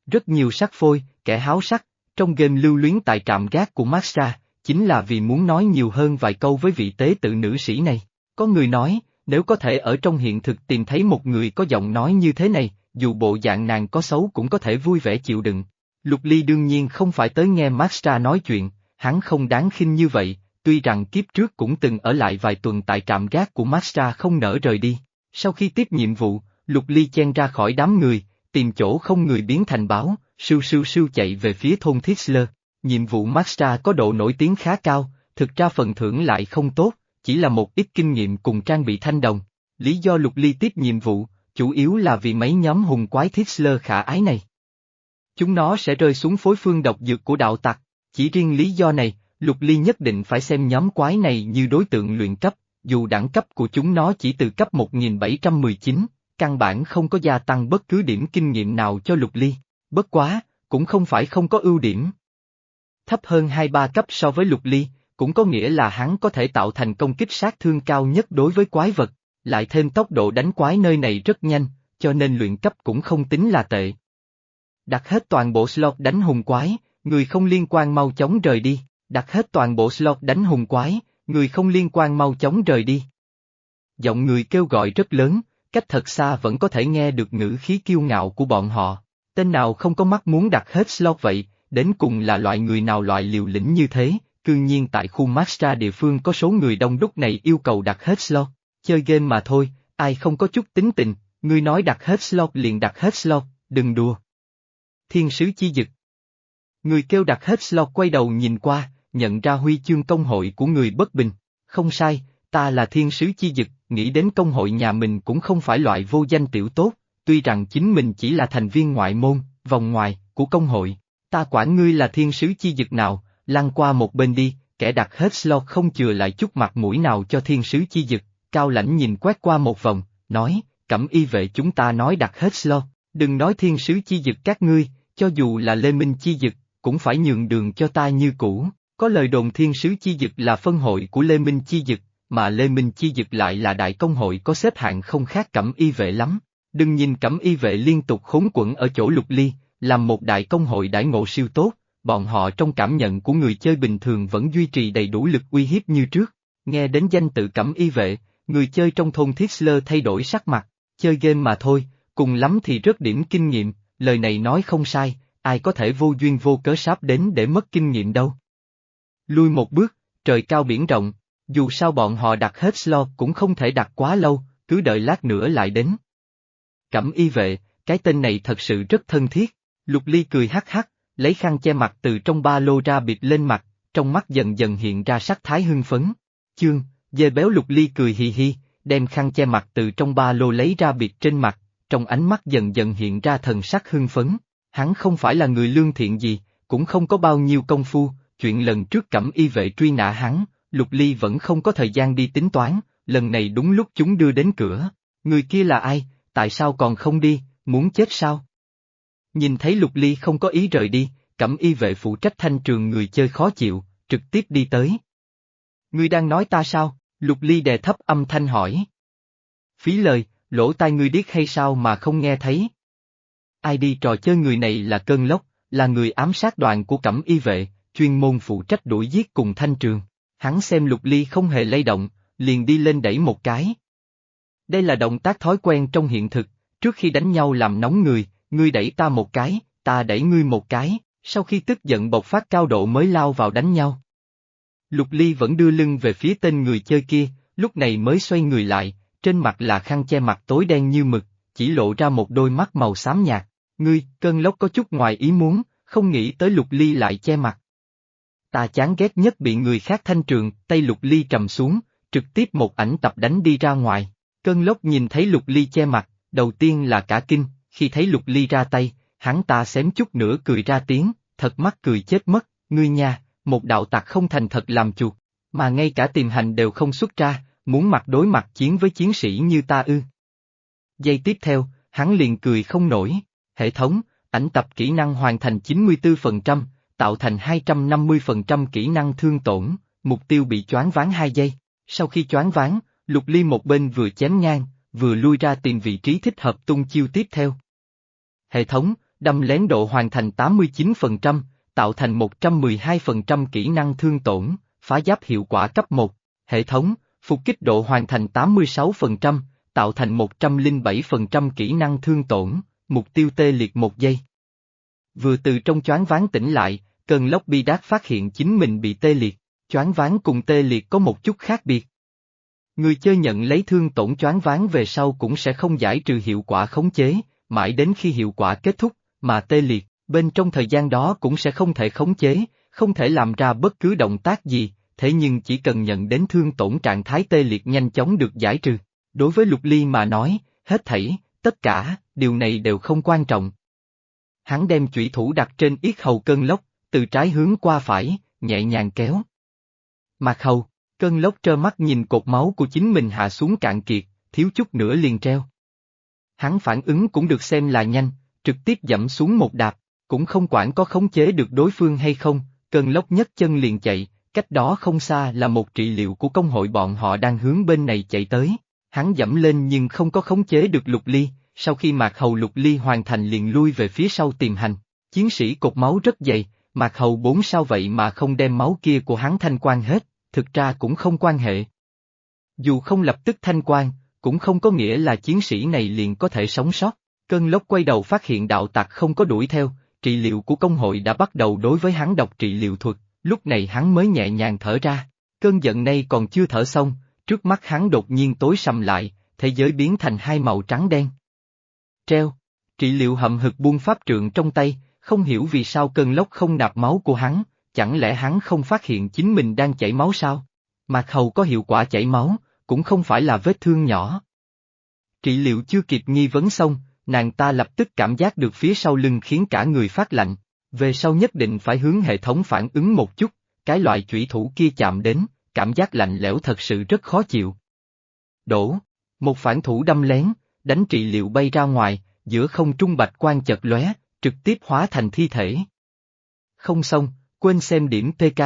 Rất nhiều sắc phôi, kẻ háo sắc, trong game lưu luyến tại trạm gác của Maxa, chính là vì muốn nói nhiều hơn vài câu với vị tế tự nữ sĩ này. Có người nói, nếu có thể ở trong hiện thực tìm thấy một người có giọng nói như thế này, dù bộ dạng nàng có xấu cũng có thể vui vẻ chịu đựng. Lục Ly đương nhiên không phải tới nghe Maxtra nói chuyện, hắn không đáng khinh như vậy, tuy rằng kiếp trước cũng từng ở lại vài tuần tại trạm gác của Maxtra không nỡ rời đi. Sau khi tiếp nhiệm vụ, Lục Ly chen ra khỏi đám người, tìm chỗ không người biến thành báo, sưu sưu sưu chạy về phía thôn Thistler. Nhiệm vụ Maxtra có độ nổi tiếng khá cao, thực ra phần thưởng lại không tốt, chỉ là một ít kinh nghiệm cùng trang bị thanh đồng. Lý do Lục Ly tiếp nhiệm vụ, chủ yếu là vì mấy nhóm hùng quái Thistler khả ái này. Chúng nó sẽ rơi xuống phối phương độc dược của đạo tặc, chỉ riêng lý do này, Lục Ly nhất định phải xem nhóm quái này như đối tượng luyện cấp, dù đẳng cấp của chúng nó chỉ từ cấp 1719, căn bản không có gia tăng bất cứ điểm kinh nghiệm nào cho Lục Ly, bất quá, cũng không phải không có ưu điểm. Thấp hơn 2-3 cấp so với Lục Ly, cũng có nghĩa là hắn có thể tạo thành công kích sát thương cao nhất đối với quái vật, lại thêm tốc độ đánh quái nơi này rất nhanh, cho nên luyện cấp cũng không tính là tệ. Đặt hết toàn bộ slot đánh hùng quái, người không liên quan mau chóng rời đi, đặt hết toàn bộ slot đánh hùng quái, người không liên quan mau chóng rời đi. Giọng người kêu gọi rất lớn, cách thật xa vẫn có thể nghe được ngữ khí kiêu ngạo của bọn họ. Tên nào không có mắt muốn đặt hết slot vậy, đến cùng là loại người nào loại liều lĩnh như thế, cương nhiên tại khu Maxtra địa phương có số người đông đúc này yêu cầu đặt hết slot. Chơi game mà thôi, ai không có chút tính tình, ngươi nói đặt hết slot liền đặt hết slot, đừng đùa. Thiên sứ chi dực. Người kêu đặt hết slot quay đầu nhìn qua, nhận ra huy chương công hội của người bất bình. Không sai, ta là thiên sứ chi dực, nghĩ đến công hội nhà mình cũng không phải loại vô danh tiểu tốt, tuy rằng chính mình chỉ là thành viên ngoại môn, vòng ngoài, của công hội. Ta quản ngươi là thiên sứ chi dực nào, lăn qua một bên đi, kẻ đặt hết slot không chừa lại chút mặt mũi nào cho thiên sứ chi dực, cao lãnh nhìn quét qua một vòng, nói, cẩm y vệ chúng ta nói đặt hết slot, đừng nói thiên sứ chi dực các ngươi, cho dù là Lê Minh chi dực, cũng phải nhường đường cho ta như cũ. Có lời đồn thiên sứ chi dực là phân hội của Lê Minh chi dực, mà Lê Minh chi dực lại là đại công hội có xếp hạng không khác cẩm y vệ lắm. Đừng nhìn cẩm y vệ liên tục khốn quẩn ở chỗ lục ly, làm một đại công hội đại ngộ siêu tốt, bọn họ trong cảm nhận của người chơi bình thường vẫn duy trì đầy đủ lực uy hiếp như trước. Nghe đến danh tự cẩm y vệ, người chơi trong thôn Thiết thay đổi sắc mặt, chơi game mà thôi, cùng lắm thì rớt điểm kinh nghiệm, lời này nói không sai, ai có thể vô duyên vô cớ sáp đến để mất kinh nghiệm đâu. Lui một bước, trời cao biển rộng, dù sao bọn họ đặt hết slot cũng không thể đặt quá lâu, cứ đợi lát nữa lại đến. Cẩm y vệ, cái tên này thật sự rất thân thiết, Lục Ly cười hắc hắc, lấy khăn che mặt từ trong ba lô ra bịt lên mặt, trong mắt dần dần hiện ra sắc thái hưng phấn. Chương, dê béo Lục Ly cười hì hì, đem khăn che mặt từ trong ba lô lấy ra bịt trên mặt, trong ánh mắt dần dần hiện ra thần sắc hưng phấn. Hắn không phải là người lương thiện gì, cũng không có bao nhiêu công phu, chuyện lần trước cẩm y vệ truy nã hắn, Lục Ly vẫn không có thời gian đi tính toán, lần này đúng lúc chúng đưa đến cửa. Người kia là ai, tại sao còn không đi, muốn chết sao? Nhìn thấy Lục Ly không có ý rời đi, cẩm y vệ phụ trách thanh trường người chơi khó chịu, trực tiếp đi tới. Ngươi đang nói ta sao? Lục Ly đè thấp âm thanh hỏi. Phí lời, lỗ tai ngươi điếc hay sao mà không nghe thấy? Ai đi trò chơi người này là cơn lốc, là người ám sát đoàn của cẩm y vệ, chuyên môn phụ trách đuổi giết cùng thanh trường. Hắn xem Lục Ly không hề lay động, liền đi lên đẩy một cái. Đây là động tác thói quen trong hiện thực, trước khi đánh nhau làm nóng người, ngươi đẩy ta một cái, ta đẩy ngươi một cái, sau khi tức giận bộc phát cao độ mới lao vào đánh nhau. Lục Ly vẫn đưa lưng về phía tên người chơi kia, lúc này mới xoay người lại, trên mặt là khăn che mặt tối đen như mực, chỉ lộ ra một đôi mắt màu xám nhạt. Ngươi, cơn lốc có chút ngoài ý muốn, không nghĩ tới Lục Ly lại che mặt. Ta chán ghét nhất bị người khác thanh trường, tay Lục Ly trầm xuống, trực tiếp một ảnh tập đánh đi ra ngoài. Cơn lốc nhìn thấy Lục Ly che mặt, đầu tiên là cả kinh, khi thấy Lục Ly ra tay, hắn ta xém chút nữa cười ra tiếng, thật mắt cười chết mất, ngươi nha, một đạo tặc không thành thật làm chuột, mà ngay cả tìm hành đều không xuất ra, muốn mặt đối mặt chiến với chiến sĩ như ta ư. Giây tiếp theo, hắn liền cười không nổi, hệ thống, ảnh tập kỹ năng hoàn thành 94%, tạo thành 250% kỹ năng thương tổn, mục tiêu bị choáng ván 2 giây, sau khi choáng ván, lục ly một bên vừa chém ngang, vừa lui ra tìm vị trí thích hợp tung chiêu tiếp theo. Hệ thống, đâm lén độ hoàn thành 89%, tạo thành 112% kỹ năng thương tổn, phá giáp hiệu quả cấp 1. Hệ thống, phục kích độ hoàn thành 86%, tạo thành 107% kỹ năng thương tổn, mục tiêu tê liệt một giây. Vừa từ trong choáng ván tỉnh lại, cơn lốc bi đát phát hiện chính mình bị tê liệt, choáng ván cùng tê liệt có một chút khác biệt. Người chơi nhận lấy thương tổn choáng ván về sau cũng sẽ không giải trừ hiệu quả khống chế, mãi đến khi hiệu quả kết thúc, mà tê liệt, bên trong thời gian đó cũng sẽ không thể khống chế, không thể làm ra bất cứ động tác gì, thế nhưng chỉ cần nhận đến thương tổn trạng thái tê liệt nhanh chóng được giải trừ. Đối với Lục Ly mà nói, hết thảy, tất cả, điều này đều không quan trọng. Hắn đem chủy thủ đặt trên yết hầu cơn lốc, từ trái hướng qua phải, nhẹ nhàng kéo. Mặt hầu, cơn lốc trơ mắt nhìn cột máu của chính mình hạ xuống cạn kiệt, thiếu chút nữa liền treo. Hắn phản ứng cũng được xem là nhanh, trực tiếp dẫm xuống một đạp, cũng không quản có khống chế được đối phương hay không, cơn lốc nhất chân liền chạy, cách đó không xa là một trị liệu của công hội bọn họ đang hướng bên này chạy tới. Hắn dẫm lên nhưng không có khống chế được lục ly, sau khi mạc hầu lục ly hoàn thành liền lui về phía sau tìm hành. Chiến sĩ cột máu rất dày, mạc hầu bốn sao vậy mà không đem máu kia của hắn thanh quan hết, thực ra cũng không quan hệ. Dù không lập tức thanh quan, cũng không có nghĩa là chiến sĩ này liền có thể sống sót. Cơn lốc quay đầu phát hiện đạo tặc không có đuổi theo, trị liệu của công hội đã bắt đầu đối với hắn độc trị liệu thuật, lúc này hắn mới nhẹ nhàng thở ra. Cơn giận này còn chưa thở xong, trước mắt hắn đột nhiên tối sầm lại, thế giới biến thành hai màu trắng đen. Treo, trị liệu hậm hực buông pháp trượng trong tay, không hiểu vì sao cơn lốc không nạp máu của hắn, chẳng lẽ hắn không phát hiện chính mình đang chảy máu sao? Mạc hầu có hiệu quả chảy máu, cũng không phải là vết thương nhỏ. Trị liệu chưa kịp nghi vấn xong, nàng ta lập tức cảm giác được phía sau lưng khiến cả người phát lạnh, về sau nhất định phải hướng hệ thống phản ứng một chút, cái loại chủy thủ kia chạm đến, cảm giác lạnh lẽo thật sự rất khó chịu. Đổ, một phản thủ đâm lén, đánh trị liệu bay ra ngoài, giữa không trung bạch quan chật lóe, trực tiếp hóa thành thi thể. Không xong, quên xem điểm PK,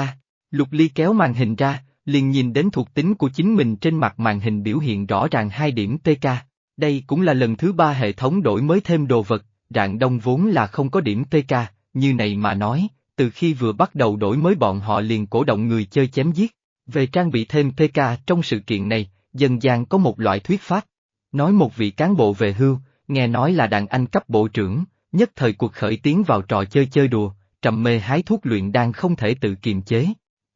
Lục Ly kéo màn hình ra, liền nhìn đến thuộc tính của chính mình trên mặt màn hình biểu hiện rõ ràng hai điểm PK. Đây cũng là lần thứ ba hệ thống đổi mới thêm đồ vật, rạng đông vốn là không có điểm PK, như này mà nói, từ khi vừa bắt đầu đổi mới bọn họ liền cổ động người chơi chém giết. Về trang bị thêm PK trong sự kiện này, dần dàng có một loại thuyết pháp. Nói một vị cán bộ về hưu, nghe nói là đàn anh cấp bộ trưởng, nhất thời cuộc khởi tiến vào trò chơi chơi đùa, trầm mê hái thuốc luyện đang không thể tự kiềm chế.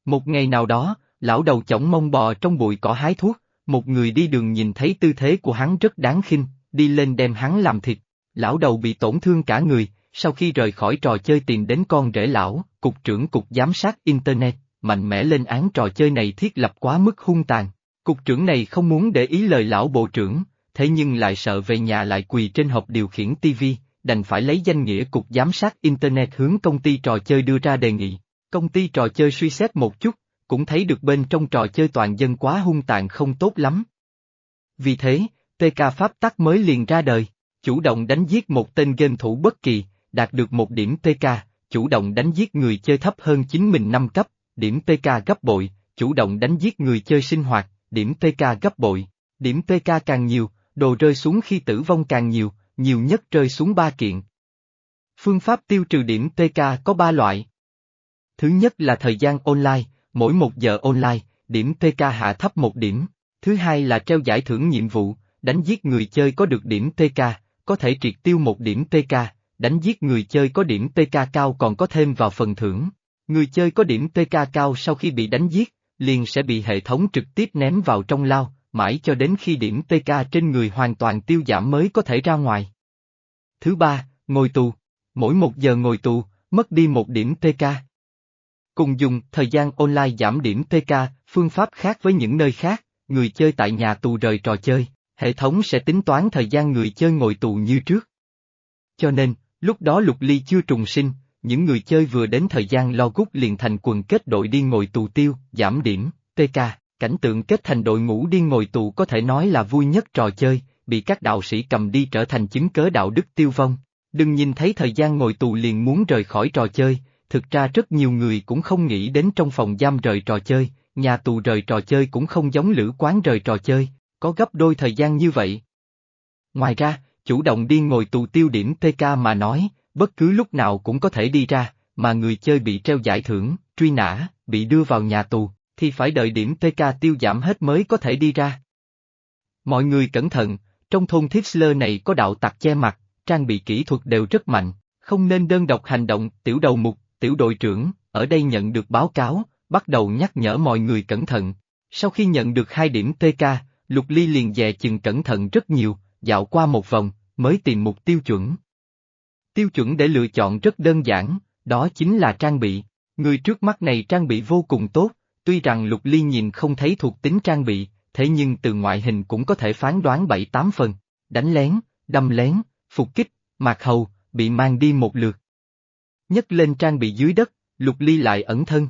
Một ngày nào đó, lão đầu chổng mông bò trong bụi cỏ hái thuốc, một người đi đường nhìn thấy tư thế của hắn rất đáng khinh, đi lên đem hắn làm thịt. Lão đầu bị tổn thương cả người, sau khi rời khỏi trò chơi tìm đến con rể lão, cục trưởng cục giám sát Internet, mạnh mẽ lên án trò chơi này thiết lập quá mức hung tàn. Cục trưởng này không muốn để ý lời lão bộ trưởng, thế nhưng lại sợ về nhà lại quỳ trên hộp điều khiển TV, đành phải lấy danh nghĩa cục giám sát Internet hướng công ty trò chơi đưa ra đề nghị. Công ty trò chơi suy xét một chút, cũng thấy được bên trong trò chơi toàn dân quá hung tàn không tốt lắm. Vì thế, TK Pháp tắc mới liền ra đời, chủ động đánh giết một tên game thủ bất kỳ, đạt được một điểm TK, chủ động đánh giết người chơi thấp hơn chính mình 5 cấp, điểm TK gấp bội, chủ động đánh giết người chơi sinh hoạt, điểm TK gấp bội, điểm TK càng nhiều, đồ rơi xuống khi tử vong càng nhiều, nhiều nhất rơi xuống 3 kiện. Phương pháp tiêu trừ điểm TK có 3 loại. Thứ nhất là thời gian online, mỗi một giờ online, điểm TK hạ thấp một điểm. Thứ hai là treo giải thưởng nhiệm vụ, đánh giết người chơi có được điểm TK, có thể triệt tiêu một điểm TK, đánh giết người chơi có điểm TK cao còn có thêm vào phần thưởng. Người chơi có điểm TK cao sau khi bị đánh giết, liền sẽ bị hệ thống trực tiếp ném vào trong lao, mãi cho đến khi điểm TK trên người hoàn toàn tiêu giảm mới có thể ra ngoài. Thứ ba, ngồi tù. Mỗi một giờ ngồi tù, mất đi một điểm TK. Cùng dùng thời gian online giảm điểm TK, phương pháp khác với những nơi khác, người chơi tại nhà tù rời trò chơi, hệ thống sẽ tính toán thời gian người chơi ngồi tù như trước. Cho nên, lúc đó lục ly chưa trùng sinh, những người chơi vừa đến thời gian lo gút liền thành quần kết đội đi ngồi tù tiêu, giảm điểm, TK cảnh tượng kết thành đội ngũ đi ngồi tù có thể nói là vui nhất trò chơi, bị các đạo sĩ cầm đi trở thành chứng cớ đạo đức tiêu vong. Đừng nhìn thấy thời gian ngồi tù liền muốn rời khỏi trò chơi, thực ra rất nhiều người cũng không nghĩ đến trong phòng giam rời trò chơi, nhà tù rời trò chơi cũng không giống lữ quán rời trò chơi, có gấp đôi thời gian như vậy. Ngoài ra, chủ động đi ngồi tù tiêu điểm PK mà nói, bất cứ lúc nào cũng có thể đi ra, mà người chơi bị treo giải thưởng, truy nã, bị đưa vào nhà tù, thì phải đợi điểm PK tiêu giảm hết mới có thể đi ra. Mọi người cẩn thận, trong thôn Thirsler này có đạo tặc che mặt, trang bị kỹ thuật đều rất mạnh, không nên đơn độc hành động, tiểu đầu mục, tiểu đội trưởng, ở đây nhận được báo cáo, bắt đầu nhắc nhở mọi người cẩn thận. Sau khi nhận được hai điểm PK, Lục Ly liền dè chừng cẩn thận rất nhiều, dạo qua một vòng, mới tìm mục tiêu chuẩn. Tiêu chuẩn để lựa chọn rất đơn giản, đó chính là trang bị. Người trước mắt này trang bị vô cùng tốt, tuy rằng Lục Ly nhìn không thấy thuộc tính trang bị, thế nhưng từ ngoại hình cũng có thể phán đoán 7-8 phần. Đánh lén, đâm lén, phục kích, mạc hầu, bị mang đi một lượt. Nhất lên trang bị dưới đất, Lục Ly lại ẩn thân.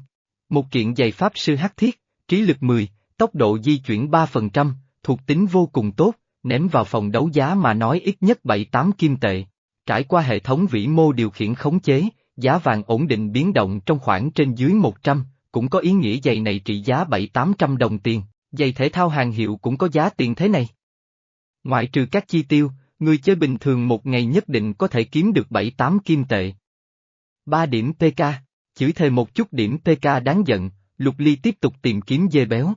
Một kiện giày pháp sư hắc thiết, trí lực 10, tốc độ di chuyển 3%, thuộc tính vô cùng tốt, ném vào phòng đấu giá mà nói ít nhất 7-8 kim tệ. Trải qua hệ thống vĩ mô điều khiển khống chế, giá vàng ổn định biến động trong khoảng trên dưới 100, cũng có ý nghĩa giày này trị giá 7-800 đồng tiền, giày thể thao hàng hiệu cũng có giá tiền thế này. Ngoại trừ các chi tiêu, người chơi bình thường một ngày nhất định có thể kiếm được 7-8 kim tệ. 3 điểm PK, chửi thề một chút điểm PK đáng giận, Lục Ly tiếp tục tìm kiếm dê béo,